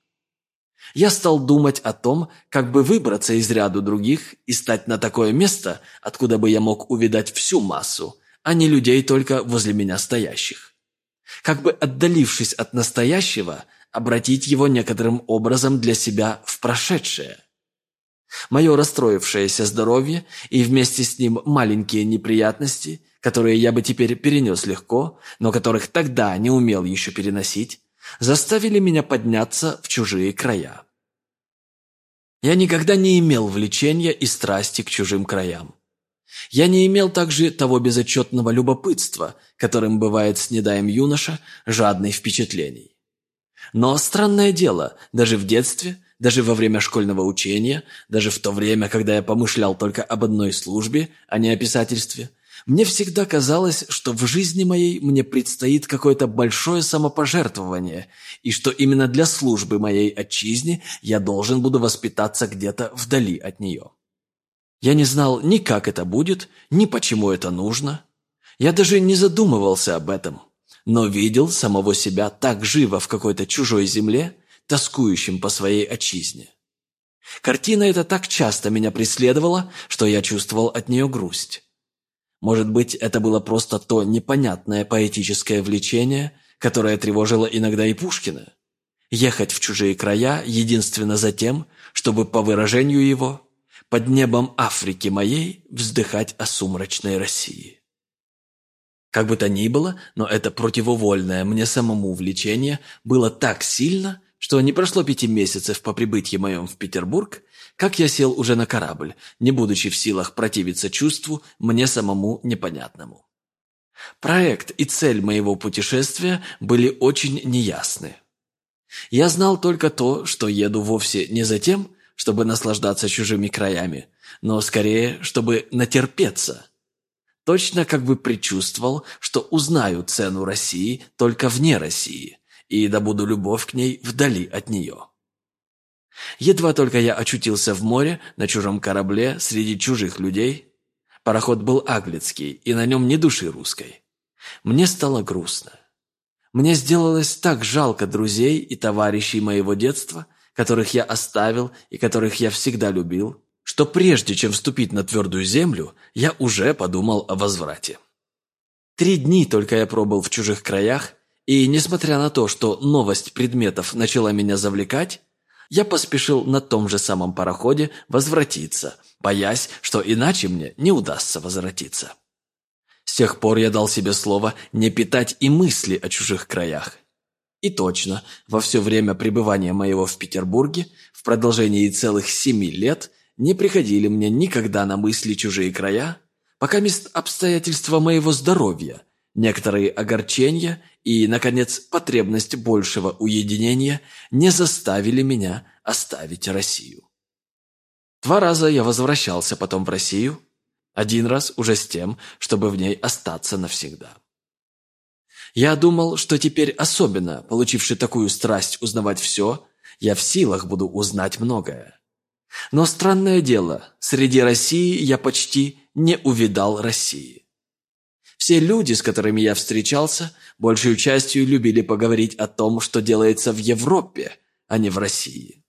Я стал думать о том, как бы выбраться из ряду других и стать на такое место, откуда бы я мог увидать всю массу, а не людей только возле меня стоящих как бы отдалившись от настоящего, обратить его некоторым образом для себя в прошедшее. Мое расстроившееся здоровье и вместе с ним маленькие неприятности, которые я бы теперь перенес легко, но которых тогда не умел еще переносить, заставили меня подняться в чужие края. Я никогда не имел влечения и страсти к чужим краям. Я не имел также того безотчетного любопытства, которым бывает с недаем юноша, жадный впечатлений. Но странное дело, даже в детстве, даже во время школьного учения, даже в то время, когда я помышлял только об одной службе, а не о писательстве, мне всегда казалось, что в жизни моей мне предстоит какое-то большое самопожертвование, и что именно для службы моей отчизне я должен буду воспитаться где-то вдали от нее. Я не знал ни как это будет, ни почему это нужно. Я даже не задумывался об этом, но видел самого себя так живо в какой-то чужой земле, тоскующим по своей отчизне. Картина эта так часто меня преследовала, что я чувствовал от нее грусть. Может быть, это было просто то непонятное поэтическое влечение, которое тревожило иногда и Пушкина. Ехать в чужие края единственно за тем, чтобы, по выражению его, под небом Африки моей вздыхать о сумрачной России. Как бы то ни было, но это противовольное мне самому влечение было так сильно, что не прошло пяти месяцев по прибытии моем в Петербург, как я сел уже на корабль, не будучи в силах противиться чувству, мне самому непонятному. Проект и цель моего путешествия были очень неясны. Я знал только то, что еду вовсе не за тем, чтобы наслаждаться чужими краями, но скорее, чтобы натерпеться. Точно как бы предчувствовал, что узнаю цену России только вне России и добуду любовь к ней вдали от нее. Едва только я очутился в море, на чужом корабле, среди чужих людей. Пароход был аглицкий, и на нем ни души русской. Мне стало грустно. Мне сделалось так жалко друзей и товарищей моего детства, которых я оставил и которых я всегда любил, что прежде чем вступить на твердую землю, я уже подумал о возврате. Три дни только я пробыл в чужих краях, и, несмотря на то, что новость предметов начала меня завлекать, я поспешил на том же самом пароходе возвратиться, боясь, что иначе мне не удастся возвратиться. С тех пор я дал себе слово не питать и мысли о чужих краях. И точно, во все время пребывания моего в Петербурге, в продолжении целых семи лет, не приходили мне никогда на мысли чужие края, пока мест обстоятельства моего здоровья, некоторые огорчения и, наконец, потребность большего уединения не заставили меня оставить Россию. Два раза я возвращался потом в Россию, один раз уже с тем, чтобы в ней остаться навсегда. Я думал, что теперь особенно, получивший такую страсть узнавать все, я в силах буду узнать многое. Но странное дело, среди России я почти не увидал России. Все люди, с которыми я встречался, большей частью любили поговорить о том, что делается в Европе, а не в России.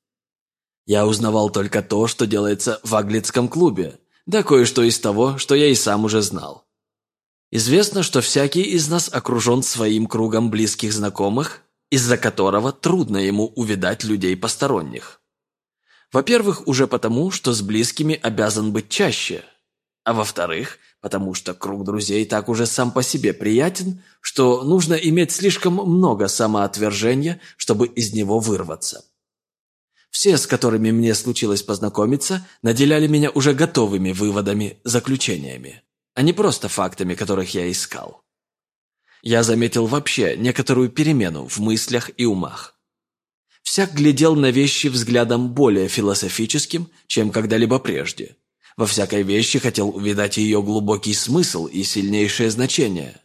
Я узнавал только то, что делается в Аглицком клубе, да кое-что из того, что я и сам уже знал. Известно, что всякий из нас окружен своим кругом близких знакомых, из-за которого трудно ему увидать людей посторонних. Во-первых, уже потому, что с близкими обязан быть чаще, а во-вторых, потому что круг друзей так уже сам по себе приятен, что нужно иметь слишком много самоотвержения, чтобы из него вырваться. Все, с которыми мне случилось познакомиться, наделяли меня уже готовыми выводами, заключениями, а не просто фактами, которых я искал. Я заметил вообще некоторую перемену в мыслях и умах. Всяк глядел на вещи взглядом более философическим, чем когда-либо прежде – во всякой вещи хотел увидать ее глубокий смысл и сильнейшее значение.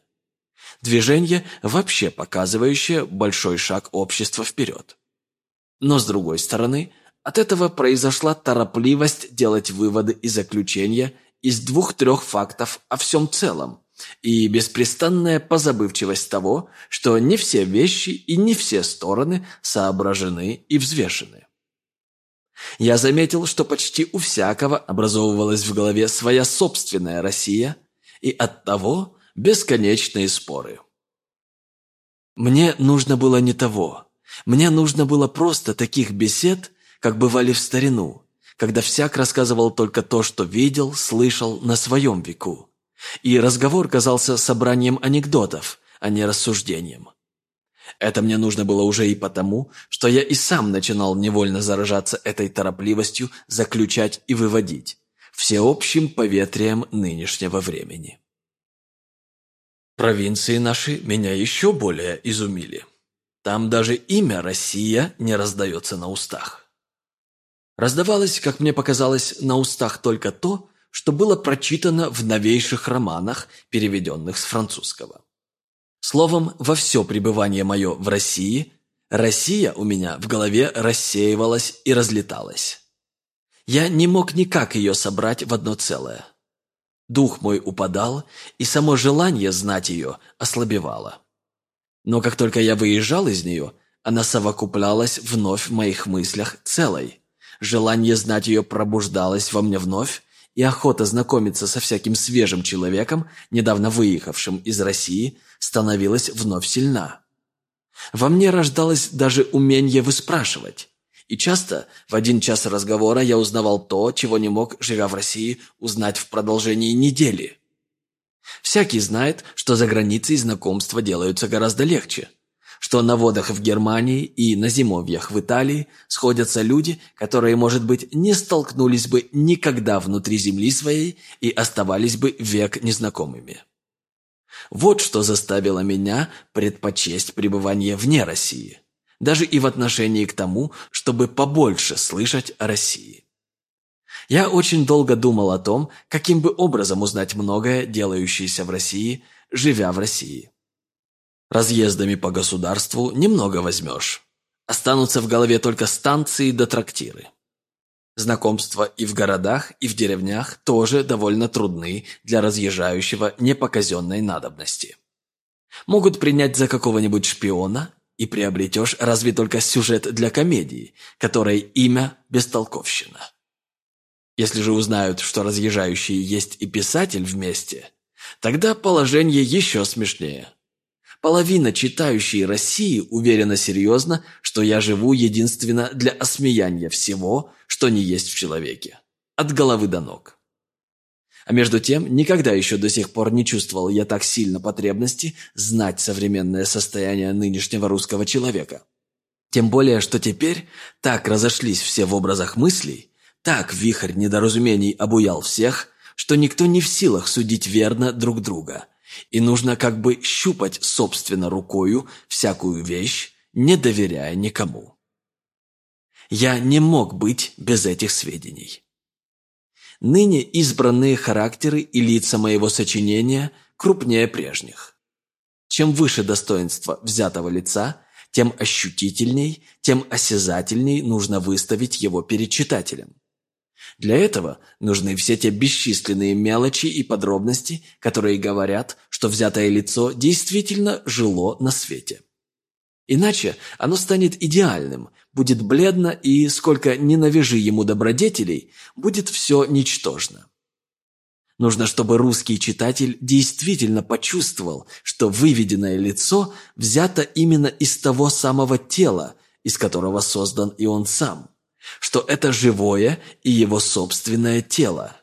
Движение, вообще показывающее большой шаг общества вперед. Но с другой стороны, от этого произошла торопливость делать выводы и заключения из двух-трех фактов о всем целом, и беспрестанная позабывчивость того, что не все вещи и не все стороны соображены и взвешены. Я заметил, что почти у всякого образовывалась в голове своя собственная Россия, и оттого бесконечные споры. Мне нужно было не того. Мне нужно было просто таких бесед, как бывали в старину, когда всяк рассказывал только то, что видел, слышал на своем веку. И разговор казался собранием анекдотов, а не рассуждением. Это мне нужно было уже и потому, что я и сам начинал невольно заражаться этой торопливостью заключать и выводить, всеобщим поветрием нынешнего времени. Провинции наши меня еще более изумили. Там даже имя «Россия» не раздается на устах. Раздавалось, как мне показалось, на устах только то, что было прочитано в новейших романах, переведенных с французского. Словом, во все пребывание мое в России, Россия у меня в голове рассеивалась и разлеталась. Я не мог никак ее собрать в одно целое. Дух мой упадал, и само желание знать ее ослабевало. Но как только я выезжал из нее, она совокуплялась вновь в моих мыслях целой. Желание знать ее пробуждалось во мне вновь, и охота знакомиться со всяким свежим человеком, недавно выехавшим из России, становилась вновь сильна. Во мне рождалось даже умение выспрашивать. И часто в один час разговора я узнавал то, чего не мог, живя в России, узнать в продолжении недели. Всякий знает, что за границей знакомства делаются гораздо легче, что на водах в Германии и на зимовьях в Италии сходятся люди, которые, может быть, не столкнулись бы никогда внутри земли своей и оставались бы век незнакомыми. Вот что заставило меня предпочесть пребывание вне России, даже и в отношении к тому, чтобы побольше слышать о России. Я очень долго думал о том, каким бы образом узнать многое, делающееся в России, живя в России. Разъездами по государству немного возьмешь. Останутся в голове только станции да трактиры. Знакомства и в городах, и в деревнях тоже довольно трудны для разъезжающего непоказенной надобности. Могут принять за какого-нибудь шпиона, и приобретешь разве только сюжет для комедии, которой имя – бестолковщина. Если же узнают, что разъезжающие есть и писатель вместе, тогда положение еще смешнее. Половина читающей России уверена серьезно, что я живу единственно для осмеяния всего, что не есть в человеке. От головы до ног. А между тем, никогда еще до сих пор не чувствовал я так сильно потребности знать современное состояние нынешнего русского человека. Тем более, что теперь так разошлись все в образах мыслей, так вихрь недоразумений обуял всех, что никто не в силах судить верно друг друга – и нужно как бы щупать собственно рукою всякую вещь, не доверяя никому. Я не мог быть без этих сведений. Ныне избранные характеры и лица моего сочинения крупнее прежних. Чем выше достоинство взятого лица, тем ощутительней, тем осязательней нужно выставить его перед читателем. Для этого нужны все те бесчисленные мелочи и подробности, которые говорят, что взятое лицо действительно жило на свете. Иначе оно станет идеальным, будет бледно и, сколько ненавижи ему добродетелей, будет все ничтожно. Нужно, чтобы русский читатель действительно почувствовал, что выведенное лицо взято именно из того самого тела, из которого создан и он сам что это живое и его собственное тело.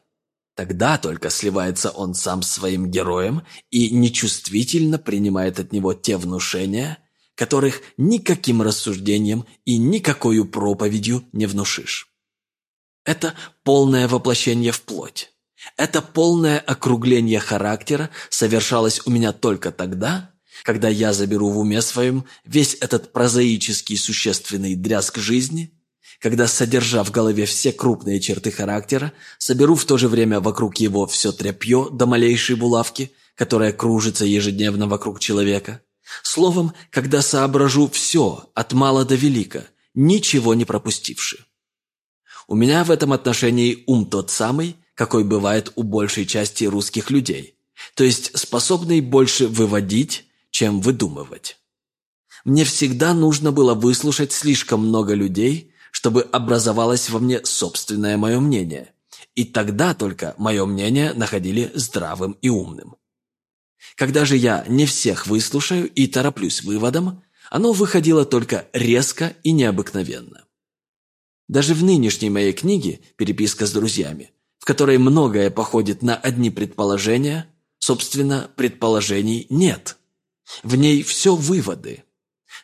Тогда только сливается он сам с своим героем и нечувствительно принимает от него те внушения, которых никаким рассуждением и никакой проповедью не внушишь. Это полное воплощение в плоть. Это полное округление характера совершалось у меня только тогда, когда я заберу в уме своем весь этот прозаический существенный дрязг жизни когда, содержа в голове все крупные черты характера, соберу в то же время вокруг его все тряпье до малейшей булавки, которая кружится ежедневно вокруг человека. Словом, когда соображу все, от мала до велика, ничего не пропустивши. У меня в этом отношении ум тот самый, какой бывает у большей части русских людей, то есть способный больше выводить, чем выдумывать. Мне всегда нужно было выслушать слишком много людей, чтобы образовалось во мне собственное мое мнение. И тогда только мое мнение находили здравым и умным. Когда же я не всех выслушаю и тороплюсь выводом, оно выходило только резко и необыкновенно. Даже в нынешней моей книге «Переписка с друзьями», в которой многое походит на одни предположения, собственно, предположений нет. В ней все выводы.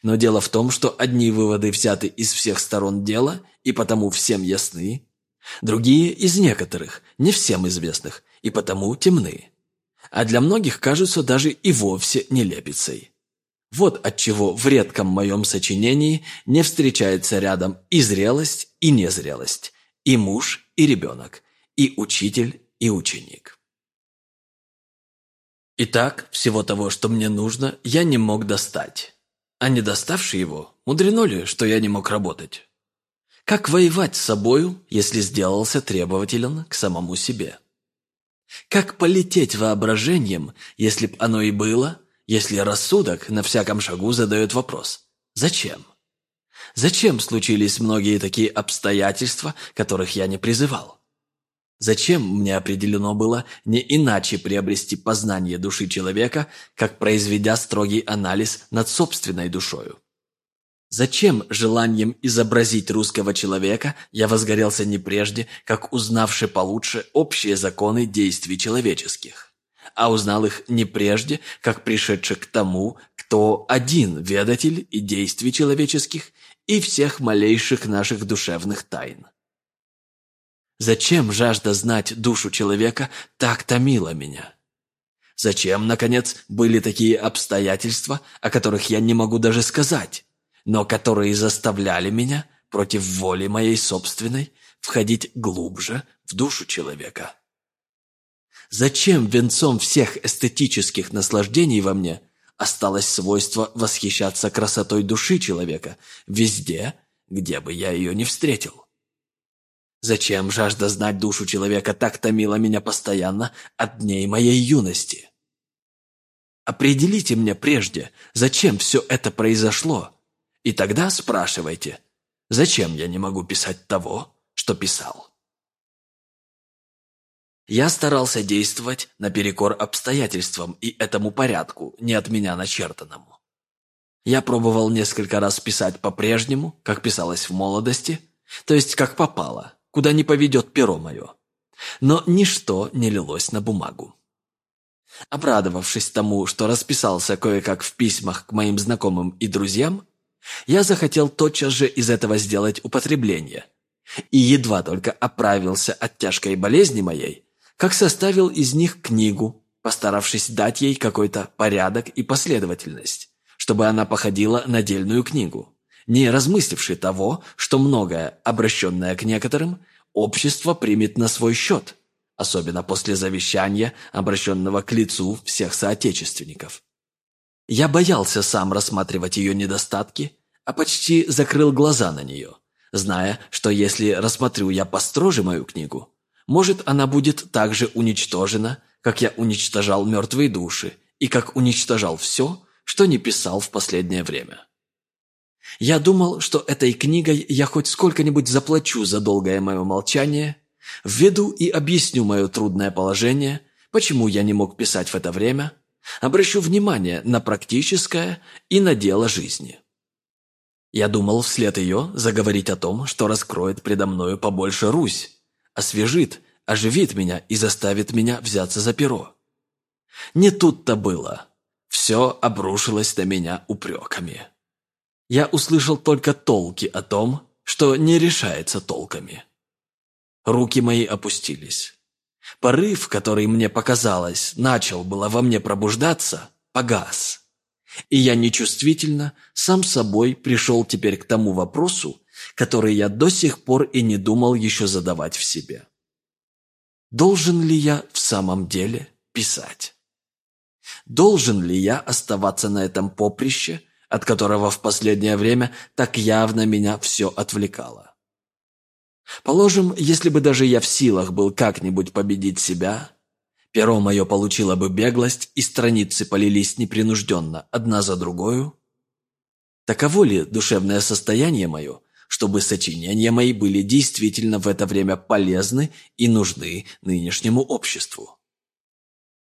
Но дело в том, что одни выводы взяты из всех сторон дела и потому всем ясны, другие из некоторых, не всем известных, и потому темны. А для многих кажутся даже и вовсе нелепицей. Вот отчего в редком моем сочинении не встречается рядом и зрелость, и незрелость, и муж, и ребенок, и учитель, и ученик. Итак, всего того, что мне нужно, я не мог достать. А не доставший его, мудрено ли, что я не мог работать? Как воевать с собою, если сделался требователен к самому себе? Как полететь воображением, если б оно и было, если рассудок на всяком шагу задает вопрос «Зачем?». Зачем случились многие такие обстоятельства, которых я не призывал? Зачем мне определено было не иначе приобрести познание души человека, как произведя строгий анализ над собственной душою? Зачем желанием изобразить русского человека я возгорелся не прежде, как узнавши получше общие законы действий человеческих, а узнал их не прежде, как пришедший к тому, кто один ведатель и действий человеческих и всех малейших наших душевных тайн? Зачем жажда знать душу человека так томила меня? Зачем, наконец, были такие обстоятельства, о которых я не могу даже сказать, но которые заставляли меня, против воли моей собственной, входить глубже в душу человека? Зачем венцом всех эстетических наслаждений во мне осталось свойство восхищаться красотой души человека везде, где бы я ее не встретил? Зачем жажда знать душу человека так томила меня постоянно от дней моей юности? Определите мне прежде, зачем все это произошло, и тогда спрашивайте, зачем я не могу писать того, что писал. Я старался действовать наперекор обстоятельствам и этому порядку, не от меня начертанному. Я пробовал несколько раз писать по-прежнему, как писалось в молодости, то есть как попало, куда не поведет перо мое. Но ничто не лилось на бумагу. Обрадовавшись тому, что расписался кое-как в письмах к моим знакомым и друзьям, я захотел тотчас же из этого сделать употребление. И едва только оправился от тяжкой болезни моей, как составил из них книгу, постаравшись дать ей какой-то порядок и последовательность, чтобы она походила на дельную книгу не размысливший того, что многое, обращенное к некоторым, общество примет на свой счет, особенно после завещания, обращенного к лицу всех соотечественников. Я боялся сам рассматривать ее недостатки, а почти закрыл глаза на нее, зная, что если рассмотрю я построже мою книгу, может, она будет так же уничтожена, как я уничтожал мертвые души и как уничтожал все, что не писал в последнее время. Я думал, что этой книгой я хоть сколько-нибудь заплачу за долгое мое молчание, введу и объясню мое трудное положение, почему я не мог писать в это время, обращу внимание на практическое и на дело жизни. Я думал вслед ее заговорить о том, что раскроет предо мною побольше Русь, освежит, оживит меня и заставит меня взяться за перо. Не тут-то было. Все обрушилось на меня упреками я услышал только толки о том, что не решается толками. Руки мои опустились. Порыв, который мне показалось, начал было во мне пробуждаться, погас. И я нечувствительно, сам собой пришел теперь к тому вопросу, который я до сих пор и не думал еще задавать в себе. Должен ли я в самом деле писать? Должен ли я оставаться на этом поприще, от которого в последнее время так явно меня все отвлекало. Положим, если бы даже я в силах был как-нибудь победить себя, перо мое получило бы беглость, и страницы полились непринужденно, одна за другою. Таково ли душевное состояние мое, чтобы сочинения мои были действительно в это время полезны и нужны нынешнему обществу?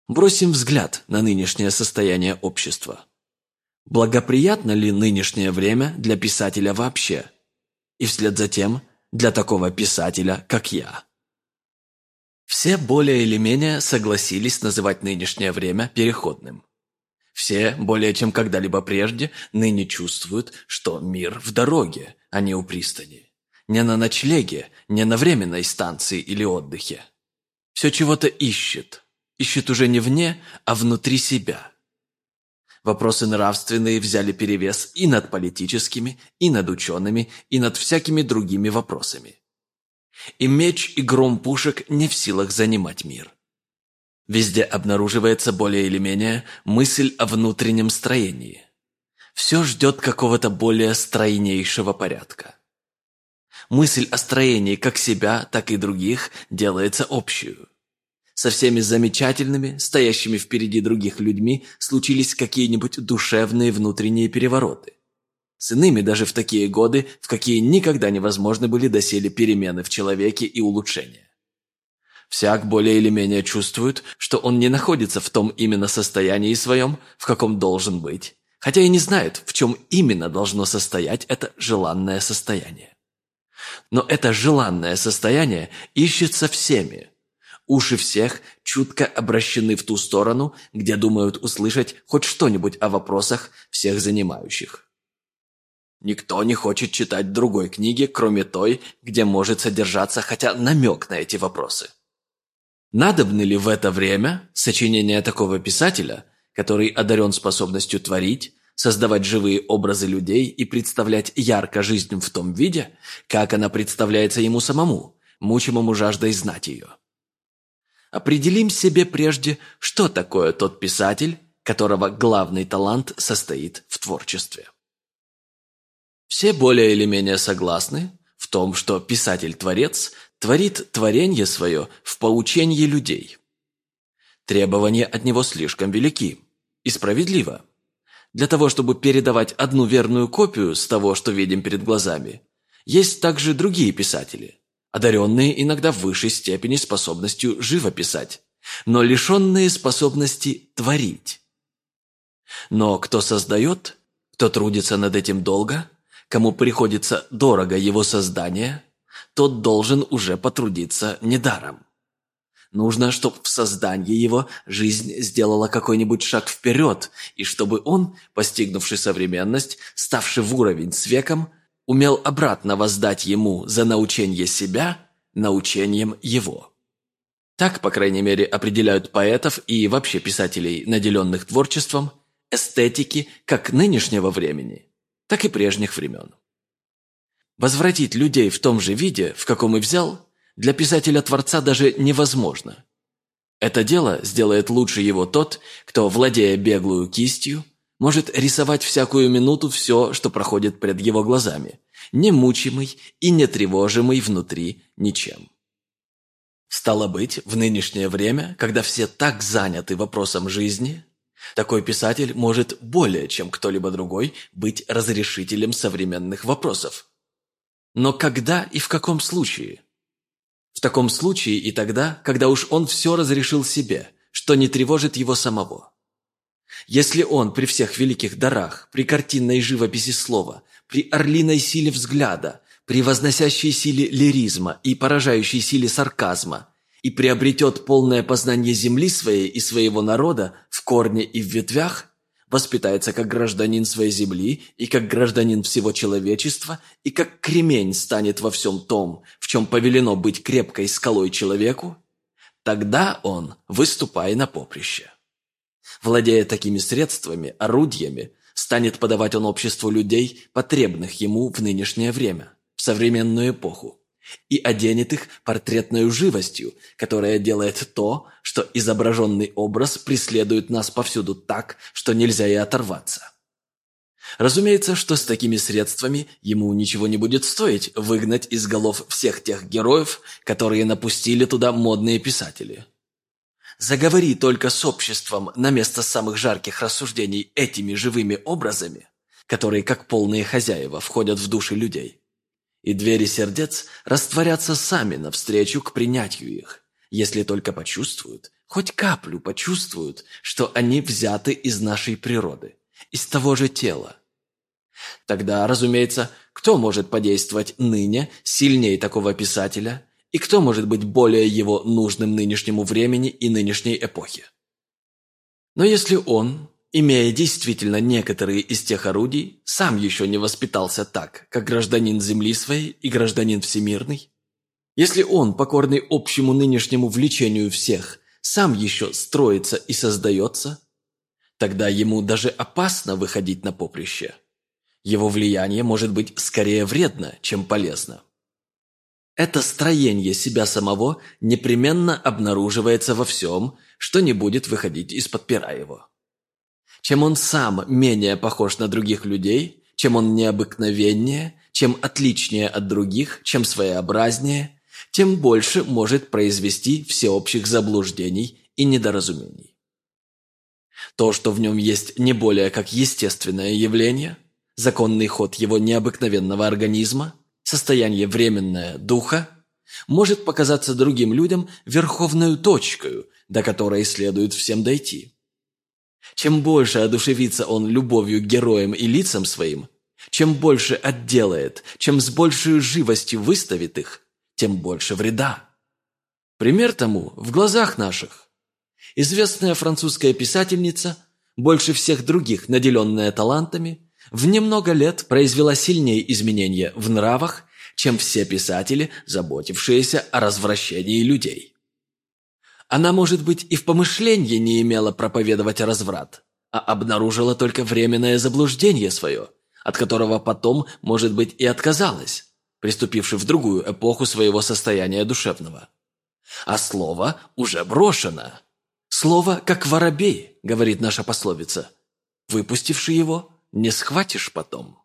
Бросим взгляд на нынешнее состояние общества. Благоприятно ли нынешнее время для писателя вообще? И вслед за тем для такого писателя, как я. Все более или менее согласились называть нынешнее время переходным. Все, более чем когда-либо прежде, ныне чувствуют, что мир в дороге, а не у пристани. Не на ночлеге, не на временной станции или отдыхе. Все чего-то ищет. Ищет уже не вне, а внутри себя. Вопросы нравственные взяли перевес и над политическими, и над учеными, и над всякими другими вопросами. И меч, и гром пушек не в силах занимать мир. Везде обнаруживается более или менее мысль о внутреннем строении. Все ждет какого-то более стройнейшего порядка. Мысль о строении как себя, так и других делается общую. Со всеми замечательными, стоящими впереди других людьми случились какие-нибудь душевные внутренние перевороты. С иными даже в такие годы, в какие никогда невозможны были доселе перемены в человеке и улучшения. Всяк более или менее чувствует, что он не находится в том именно состоянии своем, в каком должен быть, хотя и не знает, в чем именно должно состоять это желанное состояние. Но это желанное состояние ищется всеми. Уши всех чутко обращены в ту сторону, где думают услышать хоть что-нибудь о вопросах всех занимающих. Никто не хочет читать другой книги, кроме той, где может содержаться хотя намек на эти вопросы. Надобны ли в это время сочинения такого писателя, который одарен способностью творить, создавать живые образы людей и представлять ярко жизнь в том виде, как она представляется ему самому, мучимому жаждой знать ее? Определим себе прежде, что такое тот писатель, которого главный талант состоит в творчестве. Все более или менее согласны в том, что писатель-творец творит творение свое в поучении людей. Требования от него слишком велики и справедливо. Для того, чтобы передавать одну верную копию с того, что видим перед глазами, есть также другие писатели, одаренные иногда в высшей степени способностью живописать, но лишенные способности творить. Но кто создает, кто трудится над этим долго, кому приходится дорого его создание, тот должен уже потрудиться недаром. Нужно, чтобы в создании его жизнь сделала какой-нибудь шаг вперед, и чтобы он, постигнувший современность, ставший в уровень с веком, умел обратно воздать ему за научение себя научением его. Так, по крайней мере, определяют поэтов и вообще писателей, наделенных творчеством, эстетики как нынешнего времени, так и прежних времен. Возвратить людей в том же виде, в каком и взял, для писателя-творца даже невозможно. Это дело сделает лучше его тот, кто, владея беглую кистью, может рисовать всякую минуту все, что проходит пред его глазами, не мучимый и не тревожимый внутри ничем. Стало быть, в нынешнее время, когда все так заняты вопросом жизни, такой писатель может более чем кто-либо другой быть разрешителем современных вопросов. Но когда и в каком случае? В таком случае и тогда, когда уж он все разрешил себе, что не тревожит его самого. Если он при всех великих дарах, при картинной живописи слова, при орлиной силе взгляда, при возносящей силе лиризма и поражающей силе сарказма, и приобретет полное познание земли своей и своего народа в корне и в ветвях, воспитается как гражданин своей земли и как гражданин всего человечества, и как кремень станет во всем том, в чем повелено быть крепкой скалой человеку, тогда он выступай на поприще. Владея такими средствами, орудиями, станет подавать он обществу людей, потребных ему в нынешнее время, в современную эпоху и оденет их портретной живостью, которая делает то, что изображенный образ преследует нас повсюду так, что нельзя и оторваться. Разумеется, что с такими средствами ему ничего не будет стоить выгнать из голов всех тех героев, которые напустили туда модные писатели. Заговори только с обществом на место самых жарких рассуждений этими живыми образами, которые, как полные хозяева, входят в души людей и двери сердец растворятся сами навстречу к принятию их, если только почувствуют, хоть каплю почувствуют, что они взяты из нашей природы, из того же тела. Тогда, разумеется, кто может подействовать ныне сильнее такого писателя, и кто может быть более его нужным нынешнему времени и нынешней эпохе? Но если он, имея действительно некоторые из тех орудий, сам еще не воспитался так, как гражданин земли своей и гражданин всемирный? Если он, покорный общему нынешнему влечению всех, сам еще строится и создается, тогда ему даже опасно выходить на поприще. Его влияние может быть скорее вредно, чем полезно. Это строение себя самого непременно обнаруживается во всем, что не будет выходить из-под пера его. Чем он сам менее похож на других людей, чем он необыкновеннее, чем отличнее от других, чем своеобразнее, тем больше может произвести всеобщих заблуждений и недоразумений. То, что в нем есть не более как естественное явление, законный ход его необыкновенного организма – состояние временное духа, может показаться другим людям верховную точкой, до которой следует всем дойти. Чем больше одушевится он любовью к героям и лицам своим, чем больше отделает, чем с большей живостью выставит их, тем больше вреда. Пример тому в глазах наших. Известная французская писательница, больше всех других наделенная талантами, в немного лет произвела сильнее изменения в нравах, чем все писатели, заботившиеся о развращении людей. Она, может быть, и в помышлении не имела проповедовать разврат, а обнаружила только временное заблуждение свое, от которого потом, может быть, и отказалась, приступивши в другую эпоху своего состояния душевного. А слово уже брошено. Слово, как воробей, говорит наша пословица. Выпустивши его, не схватишь потом.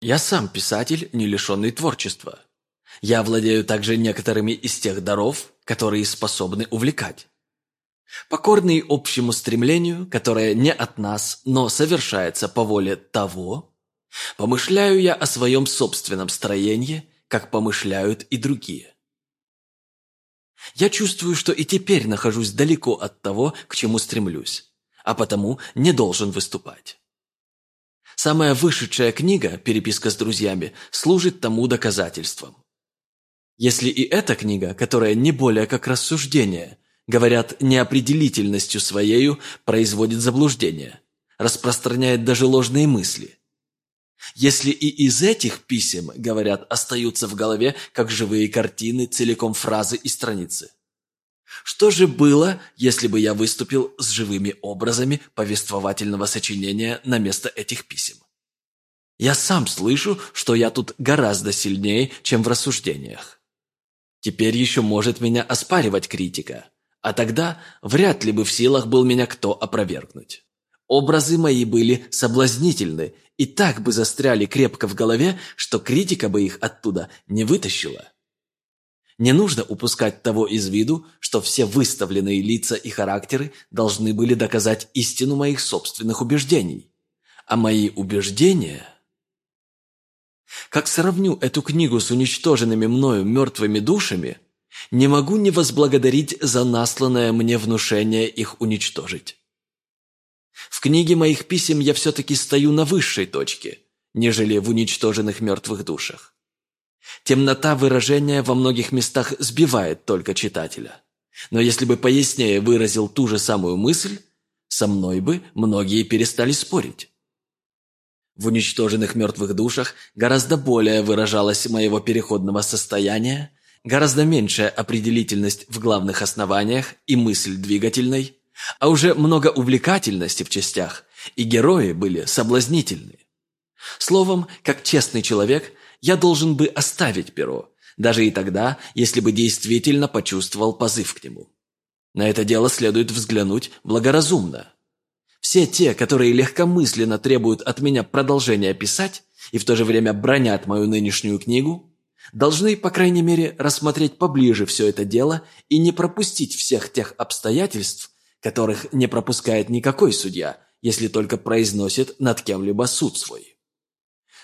Я сам писатель, не лишенный творчества. Я владею также некоторыми из тех даров, которые способны увлекать. Покорный общему стремлению, которое не от нас, но совершается по воле того, помышляю я о своем собственном строении, как помышляют и другие. Я чувствую, что и теперь нахожусь далеко от того, к чему стремлюсь а потому не должен выступать. Самая вышедшая книга «Переписка с друзьями» служит тому доказательством. Если и эта книга, которая не более как рассуждение, говорят, неопределительностью своею производит заблуждение, распространяет даже ложные мысли. Если и из этих писем, говорят, остаются в голове, как живые картины, целиком фразы и страницы – что же было, если бы я выступил с живыми образами повествовательного сочинения на место этих писем? Я сам слышу, что я тут гораздо сильнее, чем в рассуждениях. Теперь еще может меня оспаривать критика, а тогда вряд ли бы в силах был меня кто опровергнуть. Образы мои были соблазнительны и так бы застряли крепко в голове, что критика бы их оттуда не вытащила. Не нужно упускать того из виду, что все выставленные лица и характеры должны были доказать истину моих собственных убеждений. А мои убеждения... Как сравню эту книгу с уничтоженными мною мертвыми душами, не могу не возблагодарить за насланное мне внушение их уничтожить. В книге моих писем я все-таки стою на высшей точке, нежели в уничтоженных мертвых душах. Темнота выражения во многих местах сбивает только читателя. Но если бы пояснее выразил ту же самую мысль, со мной бы многие перестали спорить. В уничтоженных мертвых душах гораздо более выражалось моего переходного состояния, гораздо меньшая определительность в главных основаниях и мысль двигательной, а уже много увлекательности в частях, и герои были соблазнительны. Словом, как честный человек, я должен бы оставить перо, даже и тогда, если бы действительно почувствовал позыв к нему. На это дело следует взглянуть благоразумно. Все те, которые легкомысленно требуют от меня продолжения писать и в то же время бронят мою нынешнюю книгу, должны, по крайней мере, рассмотреть поближе все это дело и не пропустить всех тех обстоятельств, которых не пропускает никакой судья, если только произносит над кем-либо суд свой.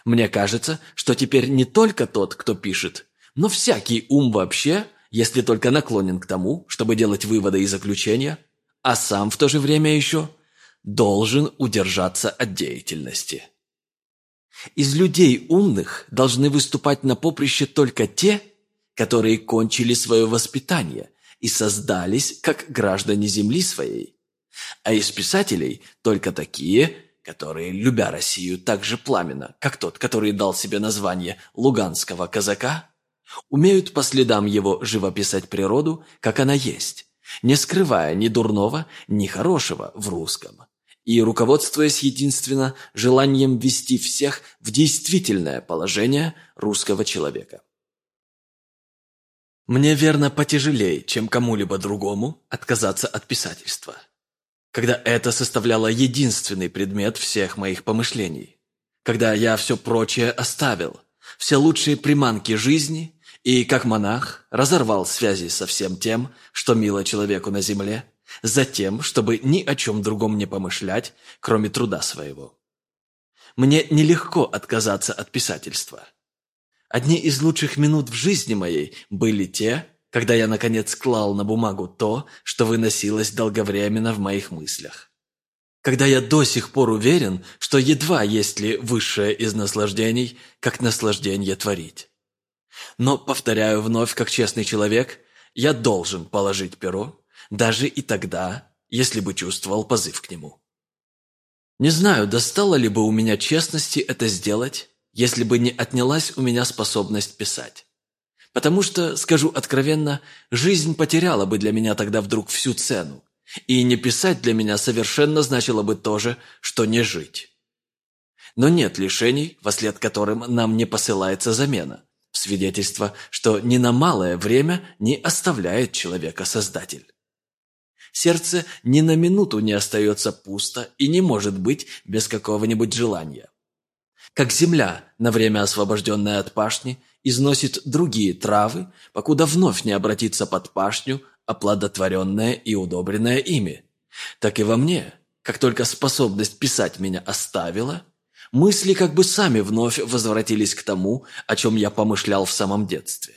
Мне кажется, что теперь не только тот, кто пишет, но всякий ум вообще, если только наклонен к тому, чтобы делать выводы и заключения, а сам в то же время еще должен удержаться от деятельности. Из людей умных должны выступать на поприще только те, которые кончили свое воспитание и создались как граждане земли своей, А из писателей только такие, которые, любя Россию так же пламенно, как тот, который дал себе название «Луганского казака», умеют по следам его живописать природу, как она есть, не скрывая ни дурного, ни хорошего в русском, и руководствуясь единственно желанием ввести всех в действительное положение русского человека. Мне верно потяжелее, чем кому-либо другому, отказаться от писательства – когда это составляло единственный предмет всех моих помышлений, когда я все прочее оставил, все лучшие приманки жизни и, как монах, разорвал связи со всем тем, что мило человеку на земле, за тем, чтобы ни о чем другом не помышлять, кроме труда своего. Мне нелегко отказаться от писательства. Одни из лучших минут в жизни моей были те, когда я, наконец, клал на бумагу то, что выносилось долговременно в моих мыслях. Когда я до сих пор уверен, что едва есть ли высшее из наслаждений, как наслаждение творить. Но, повторяю вновь, как честный человек, я должен положить перо, даже и тогда, если бы чувствовал позыв к нему. Не знаю, достало ли бы у меня честности это сделать, если бы не отнялась у меня способность писать. Потому что, скажу откровенно, жизнь потеряла бы для меня тогда вдруг всю цену. И не писать для меня совершенно значило бы то же, что не жить. Но нет лишений, вслед которым нам не посылается замена. Свидетельство, что ни на малое время не оставляет человека Создатель. Сердце ни на минуту не остается пусто и не может быть без какого-нибудь желания. Как земля, на время освобожденная от пашни, износит другие травы, покуда вновь не обратится под пашню, оплодотворенная и удобренная ими. Так и во мне, как только способность писать меня оставила, мысли как бы сами вновь возвратились к тому, о чем я помышлял в самом детстве.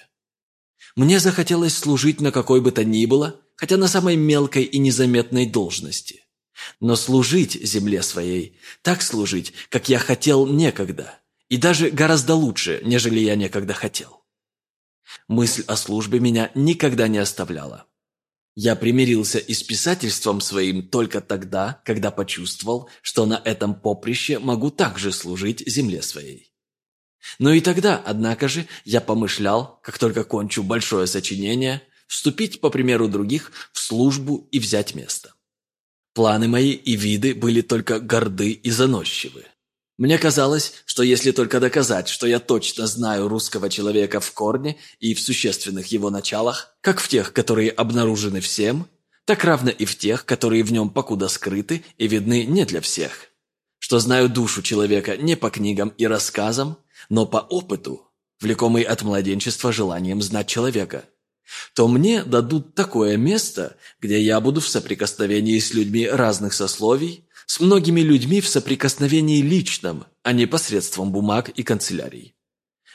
Мне захотелось служить на какой бы то ни было, хотя на самой мелкой и незаметной должности. Но служить земле своей, так служить, как я хотел некогда – и даже гораздо лучше, нежели я некогда хотел. Мысль о службе меня никогда не оставляла. Я примирился и с писательством своим только тогда, когда почувствовал, что на этом поприще могу также служить земле своей. Но и тогда, однако же, я помышлял, как только кончу большое сочинение, вступить, по примеру других, в службу и взять место. Планы мои и виды были только горды и заносчивы. Мне казалось, что если только доказать, что я точно знаю русского человека в корне и в существенных его началах, как в тех, которые обнаружены всем, так равно и в тех, которые в нем покуда скрыты и видны не для всех. Что знаю душу человека не по книгам и рассказам, но по опыту, влекомый от младенчества желанием знать человека, то мне дадут такое место, где я буду в соприкосновении с людьми разных сословий, с многими людьми в соприкосновении личном, а не посредством бумаг и канцелярий,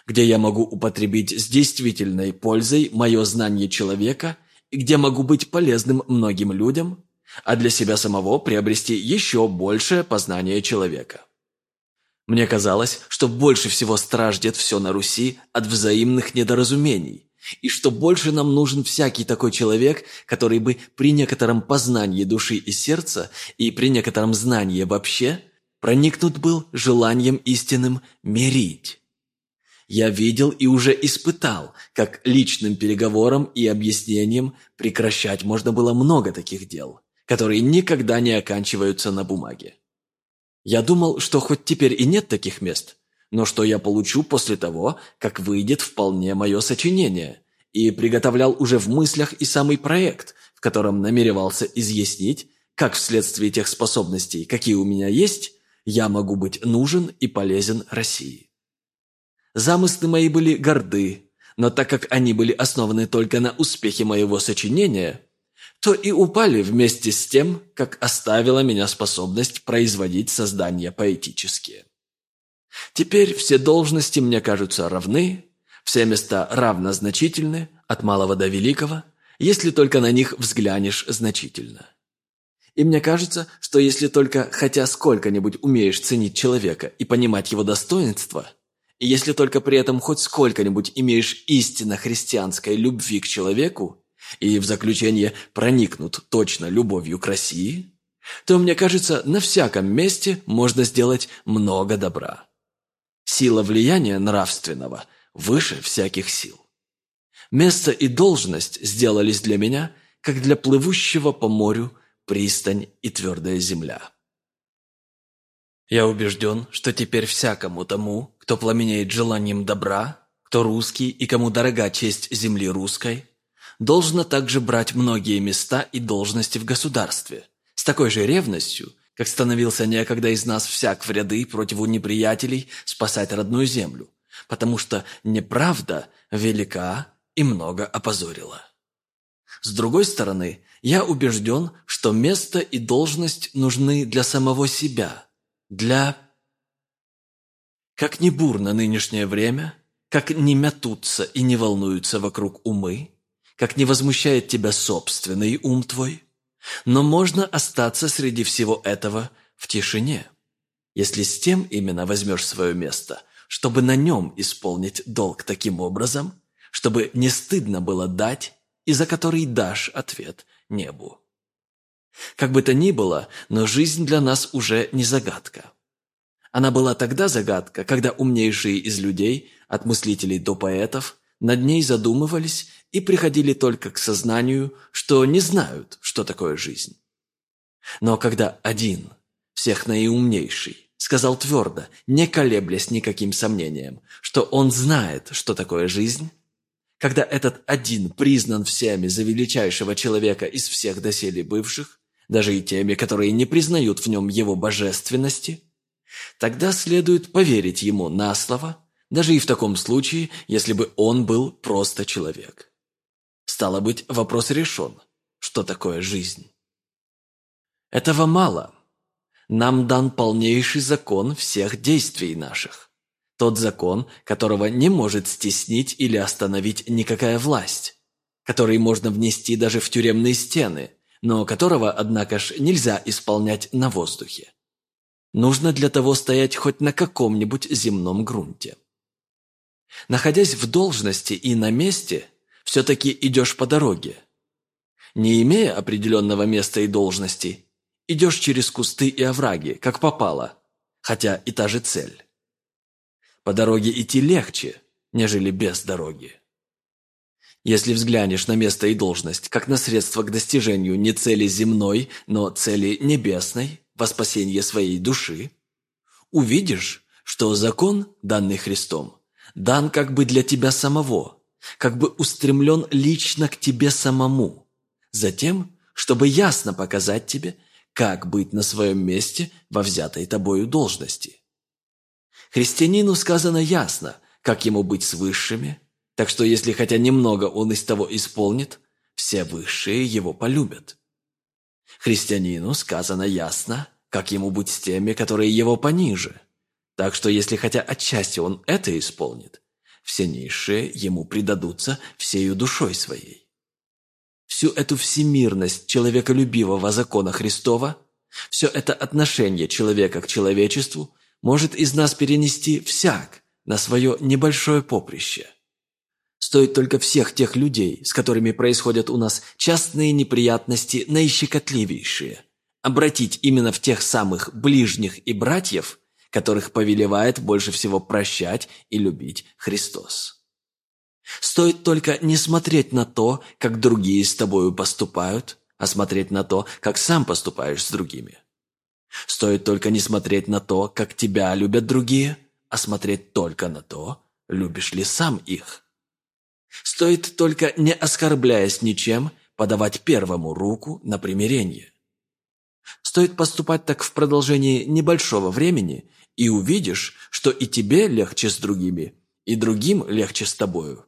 где я могу употребить с действительной пользой мое знание человека и где могу быть полезным многим людям, а для себя самого приобрести еще большее познание человека. Мне казалось, что больше всего страждет все на Руси от взаимных недоразумений, и что больше нам нужен всякий такой человек, который бы при некотором познании души и сердца и при некотором знании вообще проникнут был желанием истинным мирить. Я видел и уже испытал, как личным переговором и объяснением прекращать можно было много таких дел, которые никогда не оканчиваются на бумаге. Я думал, что хоть теперь и нет таких мест, но что я получу после того, как выйдет вполне мое сочинение, и приготовлял уже в мыслях и самый проект, в котором намеревался изъяснить, как вследствие тех способностей, какие у меня есть, я могу быть нужен и полезен России. Замыслы мои были горды, но так как они были основаны только на успехе моего сочинения, то и упали вместе с тем, как оставила меня способность производить создания поэтические. Теперь все должности мне кажутся равны, все места равнозначительны, от малого до великого, если только на них взглянешь значительно. И мне кажется, что если только хотя сколько-нибудь умеешь ценить человека и понимать его достоинства, и если только при этом хоть сколько-нибудь имеешь истинно христианской любви к человеку, и в заключение проникнут точно любовью к России, то, мне кажется, на всяком месте можно сделать много добра. Сила влияния нравственного выше всяких сил. Место и должность сделались для меня, как для плывущего по морю пристань и твердая земля. Я убежден, что теперь всякому тому, кто пламенеет желанием добра, кто русский и кому дорога честь земли русской, должно также брать многие места и должности в государстве, с такой же ревностью, как становился некогда из нас всяк в ряды против неприятелей спасать родную землю, потому что неправда велика и много опозорила. С другой стороны, я убежден, что место и должность нужны для самого себя, для... Как не бурно нынешнее время, как не мятутся и не волнуются вокруг умы, как не возмущает тебя собственный ум твой, но можно остаться среди всего этого в тишине, если с тем именно возьмешь свое место, чтобы на нем исполнить долг таким образом, чтобы не стыдно было дать, и за который дашь ответ небу. Как бы то ни было, но жизнь для нас уже не загадка. Она была тогда загадка, когда умнейшие из людей, от мыслителей до поэтов, над ней задумывались и приходили только к сознанию, что не знают, что такое жизнь. Но когда один, всех наиумнейший, сказал твердо, не колеблясь никаким сомнением, что он знает, что такое жизнь, когда этот один признан всеми за величайшего человека из всех доселе бывших, даже и теми, которые не признают в нем его божественности, тогда следует поверить ему на слово, даже и в таком случае, если бы он был просто человек. Стало быть, вопрос решен. Что такое жизнь? Этого мало. Нам дан полнейший закон всех действий наших. Тот закон, которого не может стеснить или остановить никакая власть, который можно внести даже в тюремные стены, но которого, однако ж, нельзя исполнять на воздухе. Нужно для того стоять хоть на каком-нибудь земном грунте. Находясь в должности и на месте, все-таки идешь по дороге. Не имея определенного места и должности, идешь через кусты и овраги, как попало, хотя и та же цель. По дороге идти легче, нежели без дороги. Если взглянешь на место и должность, как на средство к достижению не цели земной, но цели небесной, во спасение своей души, увидишь, что закон, данный Христом, дан как бы для тебя самого, как бы устремлен лично к тебе самому, затем, чтобы ясно показать тебе, как быть на своем месте во взятой тобою должности. Христианину сказано ясно, как ему быть с высшими, так что если хотя немного он из того исполнит, все высшие его полюбят. Христианину сказано ясно, как ему быть с теми, которые его пониже, так что если хотя отчасти он это исполнит, все низшие ему предадутся всею душой своей. Всю эту всемирность человеколюбивого закона Христова, все это отношение человека к человечеству может из нас перенести всяк на свое небольшое поприще. Стоит только всех тех людей, с которыми происходят у нас частные неприятности наищекотливейшие, обратить именно в тех самых ближних и братьев – которых повелевает больше всего прощать и любить Христос. Стоит только не смотреть на то, как другие с тобою поступают, а смотреть на то, как сам поступаешь с другими. Стоит только не смотреть на то, как тебя любят другие, а смотреть только на то, любишь ли сам их. Стоит только, не оскорбляясь ничем, подавать первому руку на примирение. Стоит поступать так в продолжении небольшого времени, и увидишь, что и тебе легче с другими, и другим легче с тобою.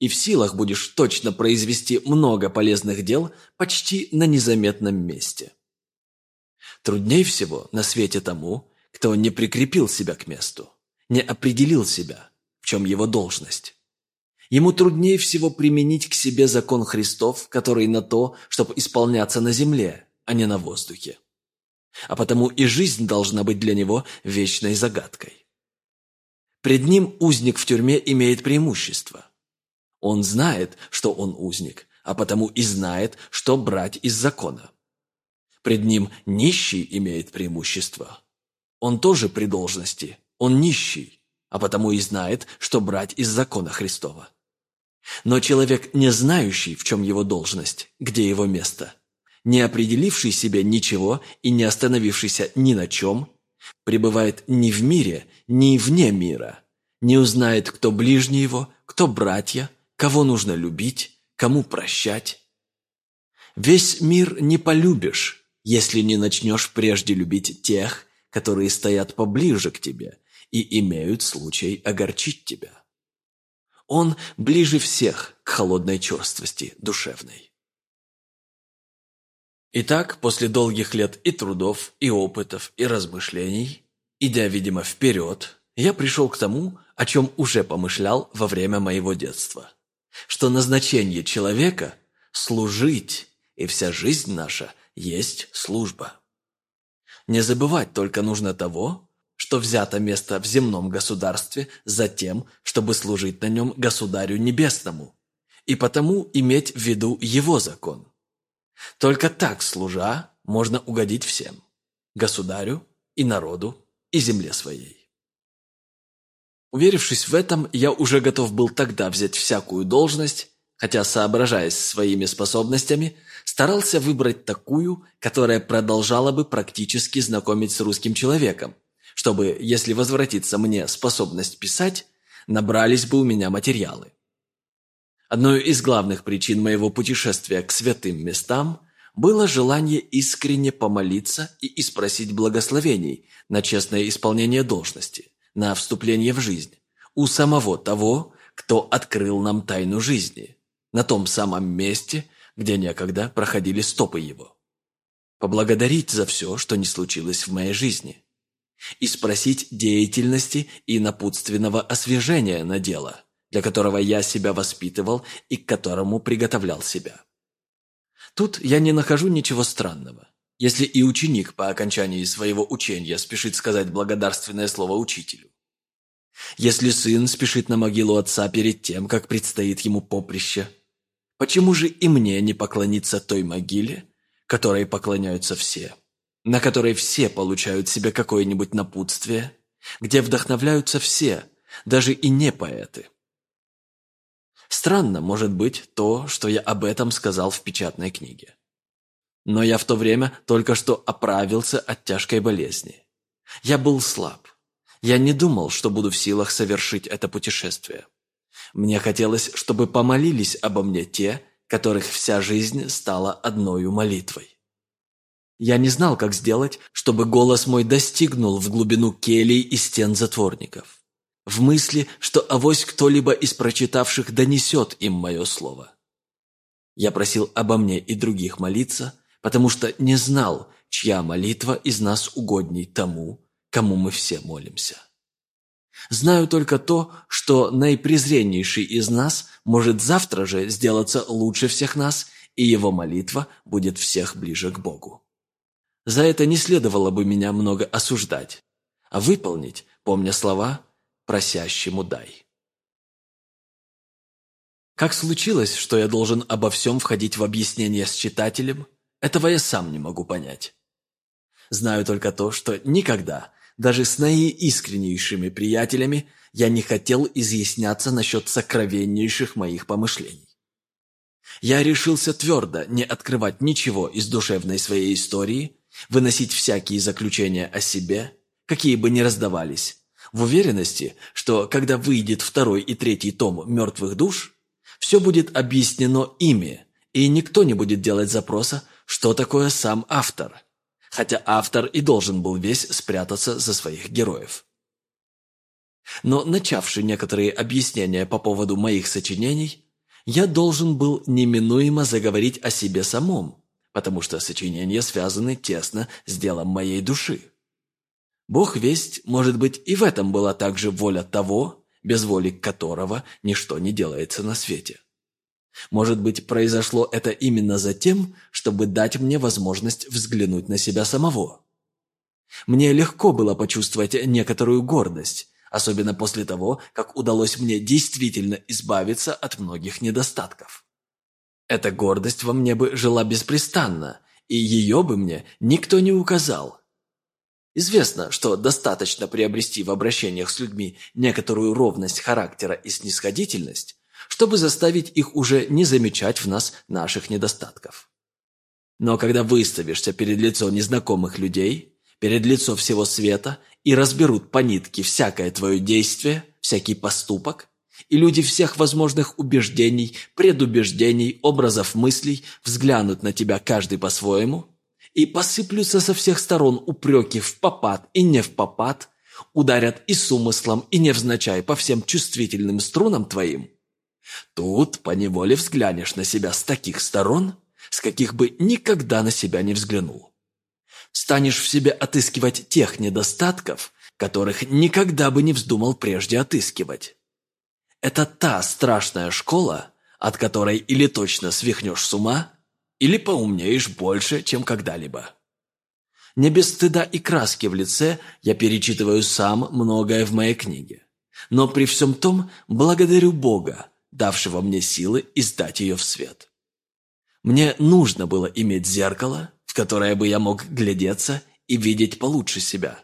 И в силах будешь точно произвести много полезных дел почти на незаметном месте. Трудней всего на свете тому, кто не прикрепил себя к месту, не определил себя, в чем его должность. Ему труднее всего применить к себе закон Христов, который на то, чтобы исполняться на земле, а не на воздухе а потому и жизнь должна быть для него вечной загадкой. Пред ним узник в тюрьме имеет преимущество. Он знает, что он узник, а потому и знает, что брать из закона. Пред ним нищий имеет преимущество. Он тоже при должности, он нищий, а потому и знает, что брать из закона Христова. Но человек, не знающий, в чем его должность, где его место, не определивший себе ничего и не остановившийся ни на чем, пребывает ни в мире, ни вне мира, не узнает, кто ближний его, кто братья, кого нужно любить, кому прощать. Весь мир не полюбишь, если не начнешь прежде любить тех, которые стоят поближе к тебе и имеют случай огорчить тебя. Он ближе всех к холодной черствости душевной. Итак, после долгих лет и трудов, и опытов, и размышлений, идя, видимо, вперед, я пришел к тому, о чем уже помышлял во время моего детства. Что назначение человека – служить, и вся жизнь наша есть служба. Не забывать только нужно того, что взято место в земном государстве за тем, чтобы служить на нем Государю Небесному, и потому иметь в виду его закон. Только так, служа, можно угодить всем – Государю и народу и земле своей. Уверившись в этом, я уже готов был тогда взять всякую должность, хотя, соображаясь своими способностями, старался выбрать такую, которая продолжала бы практически знакомить с русским человеком, чтобы, если возвратится мне способность писать, набрались бы у меня материалы. Одной из главных причин моего путешествия к святым местам было желание искренне помолиться и испросить благословений на честное исполнение должности, на вступление в жизнь, у самого того, кто открыл нам тайну жизни, на том самом месте, где некогда проходили стопы его. Поблагодарить за все, что не случилось в моей жизни – и спросить деятельности и напутственного освежения на дело, для которого я себя воспитывал и к которому приготовлял себя. Тут я не нахожу ничего странного. Если и ученик по окончании своего учения спешит сказать благодарственное слово учителю. Если сын спешит на могилу отца перед тем, как предстоит ему поприще, почему же и мне не поклониться той могиле, которой поклоняются все? на которой все получают себе какое-нибудь напутствие, где вдохновляются все, даже и не поэты. Странно, может быть, то, что я об этом сказал в печатной книге. Но я в то время только что оправился от тяжкой болезни. Я был слаб. Я не думал, что буду в силах совершить это путешествие. Мне хотелось, чтобы помолились обо мне те, которых вся жизнь стала одною молитвой. Я не знал, как сделать, чтобы голос мой достигнул в глубину келий и стен затворников. В мысли, что авось кто-либо из прочитавших донесет им мое слово. Я просил обо мне и других молиться, потому что не знал, чья молитва из нас угодней тому, кому мы все молимся. Знаю только то, что наипрезреннейший из нас может завтра же сделаться лучше всех нас, и его молитва будет всех ближе к Богу. За это не следовало бы меня много осуждать, а выполнить, помня слова «просящему дай». Как случилось, что я должен обо всем входить в объяснение с читателем, этого я сам не могу понять. Знаю только то, что никогда, даже с наиискреннейшими приятелями, я не хотел изъясняться насчет сокровеннейших моих помышлений. Я решился твердо не открывать ничего из душевной своей истории, выносить всякие заключения о себе, какие бы ни раздавались, в уверенности, что когда выйдет второй и третий том «Мертвых душ», все будет объяснено ими, и никто не будет делать запроса, что такое сам автор, хотя автор и должен был весь спрятаться за своих героев. Но начавший некоторые объяснения по поводу моих сочинений, я должен был неминуемо заговорить о себе самом, потому что сочинения связаны тесно с делом моей души. Бог весть, может быть, и в этом была также воля того, без воли которого ничто не делается на свете. Может быть, произошло это именно за тем, чтобы дать мне возможность взглянуть на себя самого. Мне легко было почувствовать некоторую гордость, особенно после того, как удалось мне действительно избавиться от многих недостатков. Эта гордость во мне бы жила беспрестанно, и ее бы мне никто не указал. Известно, что достаточно приобрести в обращениях с людьми некоторую ровность характера и снисходительность, чтобы заставить их уже не замечать в нас наших недостатков. Но когда выставишься перед лицо незнакомых людей, перед лицо всего света и разберут по нитке всякое твое действие, всякий поступок, и люди всех возможных убеждений, предубеждений, образов мыслей взглянут на тебя каждый по-своему, и посыплются со всех сторон упреки в попад и не в попад, ударят и с умыслом, и невзначай по всем чувствительным струнам твоим, тут поневоле взглянешь на себя с таких сторон, с каких бы никогда на себя не взглянул. Станешь в себе отыскивать тех недостатков, которых никогда бы не вздумал прежде отыскивать. Это та страшная школа, от которой или точно свихнешь с ума, или поумнеешь больше, чем когда-либо. Не без стыда и краски в лице я перечитываю сам многое в моей книге. Но при всем том благодарю Бога, давшего мне силы издать ее в свет. Мне нужно было иметь зеркало, в которое бы я мог глядеться и видеть получше себя.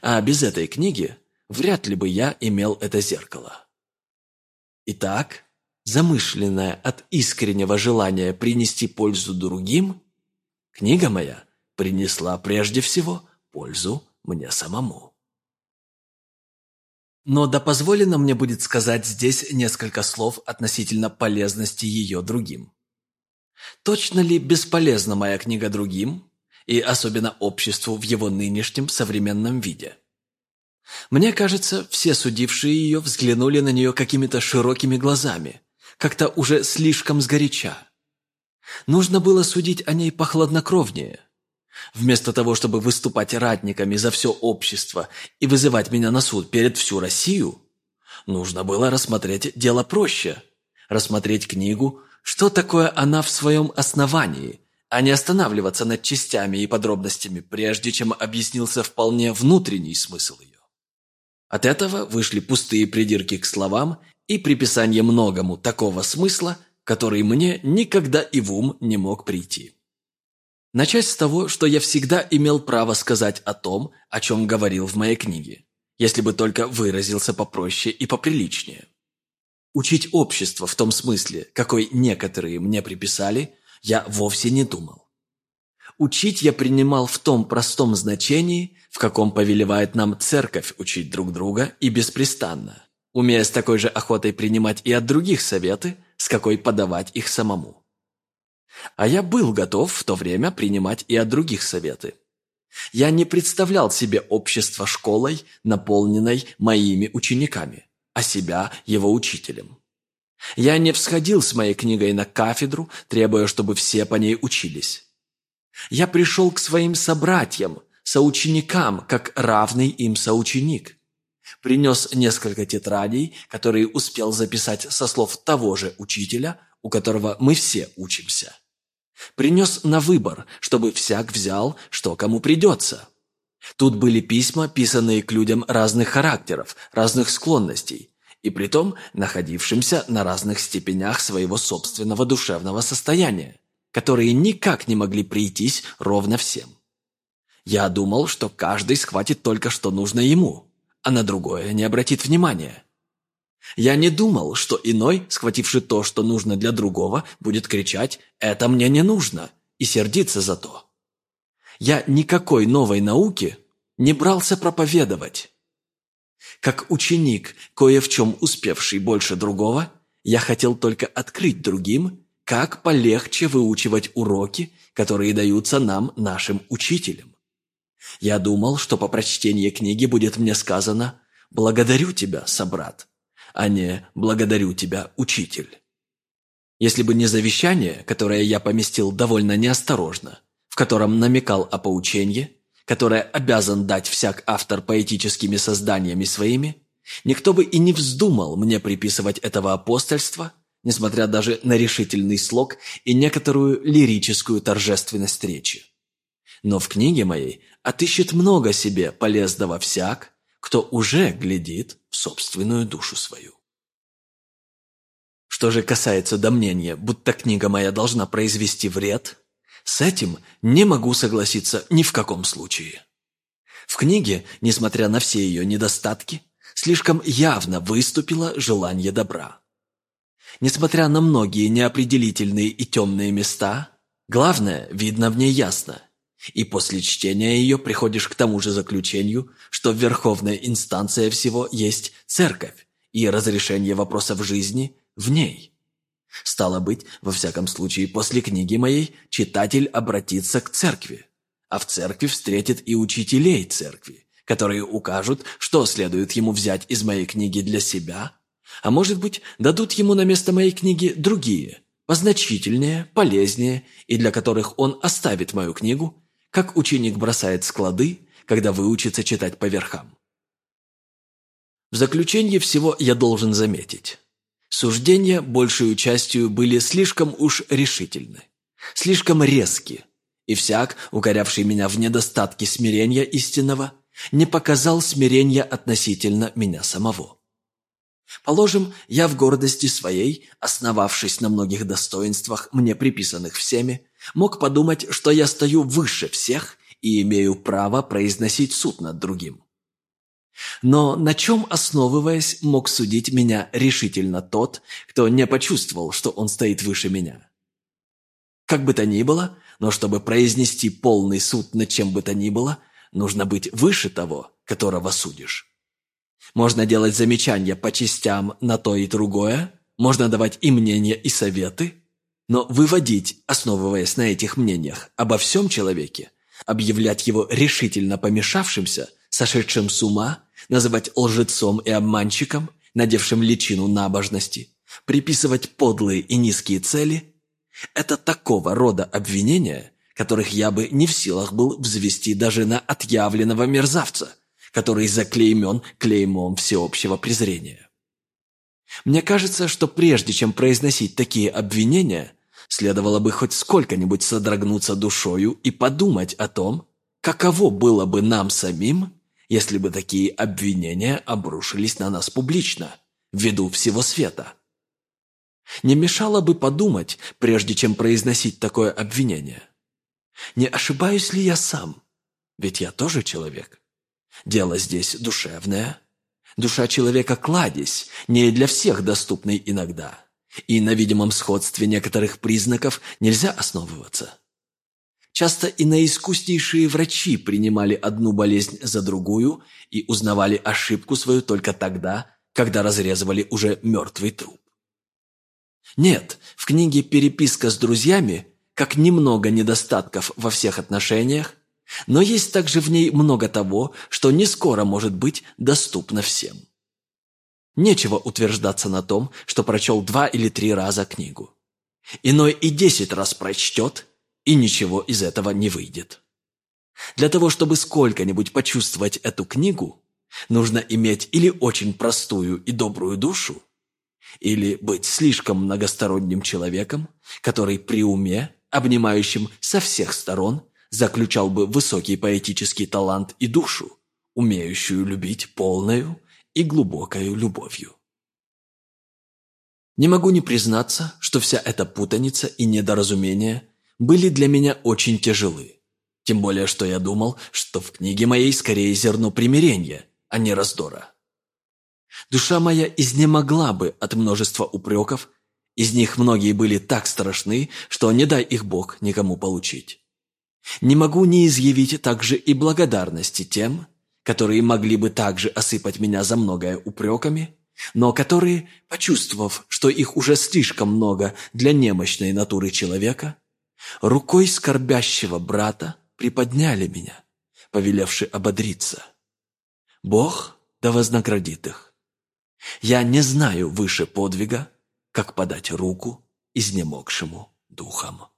А без этой книги вряд ли бы я имел это зеркало. Итак, замышленная от искреннего желания принести пользу другим, книга моя принесла прежде всего пользу мне самому. Но да позволено мне будет сказать здесь несколько слов относительно полезности ее другим. Точно ли бесполезна моя книга другим, и особенно обществу в его нынешнем современном виде? Мне кажется, все судившие ее взглянули на нее какими-то широкими глазами, как-то уже слишком сгоряча. Нужно было судить о ней похладнокровнее. Вместо того, чтобы выступать ратниками за все общество и вызывать меня на суд перед всю Россию, нужно было рассмотреть дело проще, рассмотреть книгу, что такое она в своем основании, а не останавливаться над частями и подробностями, прежде чем объяснился вполне внутренний смысл ее. От этого вышли пустые придирки к словам и приписание многому такого смысла, который мне никогда и в ум не мог прийти. Начать с того, что я всегда имел право сказать о том, о чем говорил в моей книге, если бы только выразился попроще и поприличнее. Учить общество в том смысле, какой некоторые мне приписали, я вовсе не думал. Учить я принимал в том простом значении, в каком повелевает нам церковь учить друг друга и беспрестанно, умея с такой же охотой принимать и от других советы, с какой подавать их самому. А я был готов в то время принимать и от других советы. Я не представлял себе общество школой, наполненной моими учениками, а себя его учителем. Я не всходил с моей книгой на кафедру, требуя, чтобы все по ней учились. Я пришел к своим собратьям, соученикам, как равный им соученик. Принес несколько тетрадей, которые успел записать со слов того же учителя, у которого мы все учимся. Принес на выбор, чтобы всяк взял, что кому придется. Тут были письма, писанные к людям разных характеров, разных склонностей, и притом находившимся на разных степенях своего собственного душевного состояния, которые никак не могли прийтись ровно всем. Я думал, что каждый схватит только, что нужно ему, а на другое не обратит внимания. Я не думал, что иной, схвативший то, что нужно для другого, будет кричать «это мне не нужно» и сердиться за то. Я никакой новой науки не брался проповедовать. Как ученик, кое в чем успевший больше другого, я хотел только открыть другим, как полегче выучивать уроки, которые даются нам нашим учителям. Я думал, что по прочтении книги будет мне сказано «Благодарю тебя, собрат», а не «Благодарю тебя, учитель». Если бы не завещание, которое я поместил довольно неосторожно, в котором намекал о поучении, которое обязан дать всяк автор поэтическими созданиями своими, никто бы и не вздумал мне приписывать этого апостольства, несмотря даже на решительный слог и некоторую лирическую торжественность речи. Но в книге моей отыщет много себе полезного всяк, кто уже глядит в собственную душу свою. Что же касается до мнения, будто книга моя должна произвести вред, С этим не могу согласиться ни в каком случае. В книге, несмотря на все ее недостатки, слишком явно выступило желание добра. Несмотря на многие неопределительные и темные места, главное видно в ней ясно. И после чтения ее приходишь к тому же заключению, что верховная инстанция всего есть церковь, и разрешение вопросов жизни в ней. Стало быть, во всяком случае, после книги моей читатель обратится к церкви, а в церкви встретит и учителей церкви, которые укажут, что следует ему взять из моей книги для себя, а может быть, дадут ему на место моей книги другие, позначительнее, полезнее, и для которых он оставит мою книгу, как ученик бросает склады, когда выучится читать по верхам. В заключение всего я должен заметить. Суждения большую частью были слишком уж решительны, слишком резки, и всяк, укорявший меня в недостатке смирения истинного, не показал смирения относительно меня самого. Положим, я в гордости своей, основавшись на многих достоинствах, мне приписанных всеми, мог подумать, что я стою выше всех и имею право произносить суд над другим. Но на чем, основываясь, мог судить меня решительно тот, кто не почувствовал, что он стоит выше меня? Как бы то ни было, но чтобы произнести полный суд над чем бы то ни было, нужно быть выше того, которого судишь. Можно делать замечания по частям на то и другое, можно давать и мнения, и советы, но выводить, основываясь на этих мнениях, обо всем человеке, объявлять его решительно помешавшимся – сошедшим с ума, называть лжецом и обманщиком, надевшим личину набожности, приписывать подлые и низкие цели – это такого рода обвинения, которых я бы не в силах был взвести даже на отъявленного мерзавца, который заклеймен клеймом всеобщего презрения. Мне кажется, что прежде чем произносить такие обвинения, следовало бы хоть сколько-нибудь содрогнуться душою и подумать о том, каково было бы нам самим, если бы такие обвинения обрушились на нас публично, ввиду всего света. Не мешало бы подумать, прежде чем произносить такое обвинение. Не ошибаюсь ли я сам? Ведь я тоже человек. Дело здесь душевное. Душа человека кладезь, не для всех доступный иногда. И на видимом сходстве некоторых признаков нельзя основываться. Часто и наискуснейшие врачи принимали одну болезнь за другую и узнавали ошибку свою только тогда, когда разрезывали уже мертвый труп. Нет, в книге «Переписка с друзьями» как немного недостатков во всех отношениях, но есть также в ней много того, что не скоро может быть доступно всем. Нечего утверждаться на том, что прочел два или три раза книгу. Иной и десять раз прочтет и ничего из этого не выйдет. Для того, чтобы сколько-нибудь почувствовать эту книгу, нужно иметь или очень простую и добрую душу, или быть слишком многосторонним человеком, который при уме, обнимающим со всех сторон, заключал бы высокий поэтический талант и душу, умеющую любить полною и глубокою любовью. Не могу не признаться, что вся эта путаница и недоразумение были для меня очень тяжелы. Тем более, что я думал, что в книге моей скорее зерно примирения, а не раздора. Душа моя изнемогла бы от множества упреков, из них многие были так страшны, что не дай их Бог никому получить. Не могу не изъявить также и благодарности тем, которые могли бы также осыпать меня за многое упреками, но которые, почувствовав, что их уже слишком много для немощной натуры человека, Рукой скорбящего брата приподняли меня, повелевши ободриться. Бог да вознаградит их. Я не знаю выше подвига, как подать руку изнемогшему духом.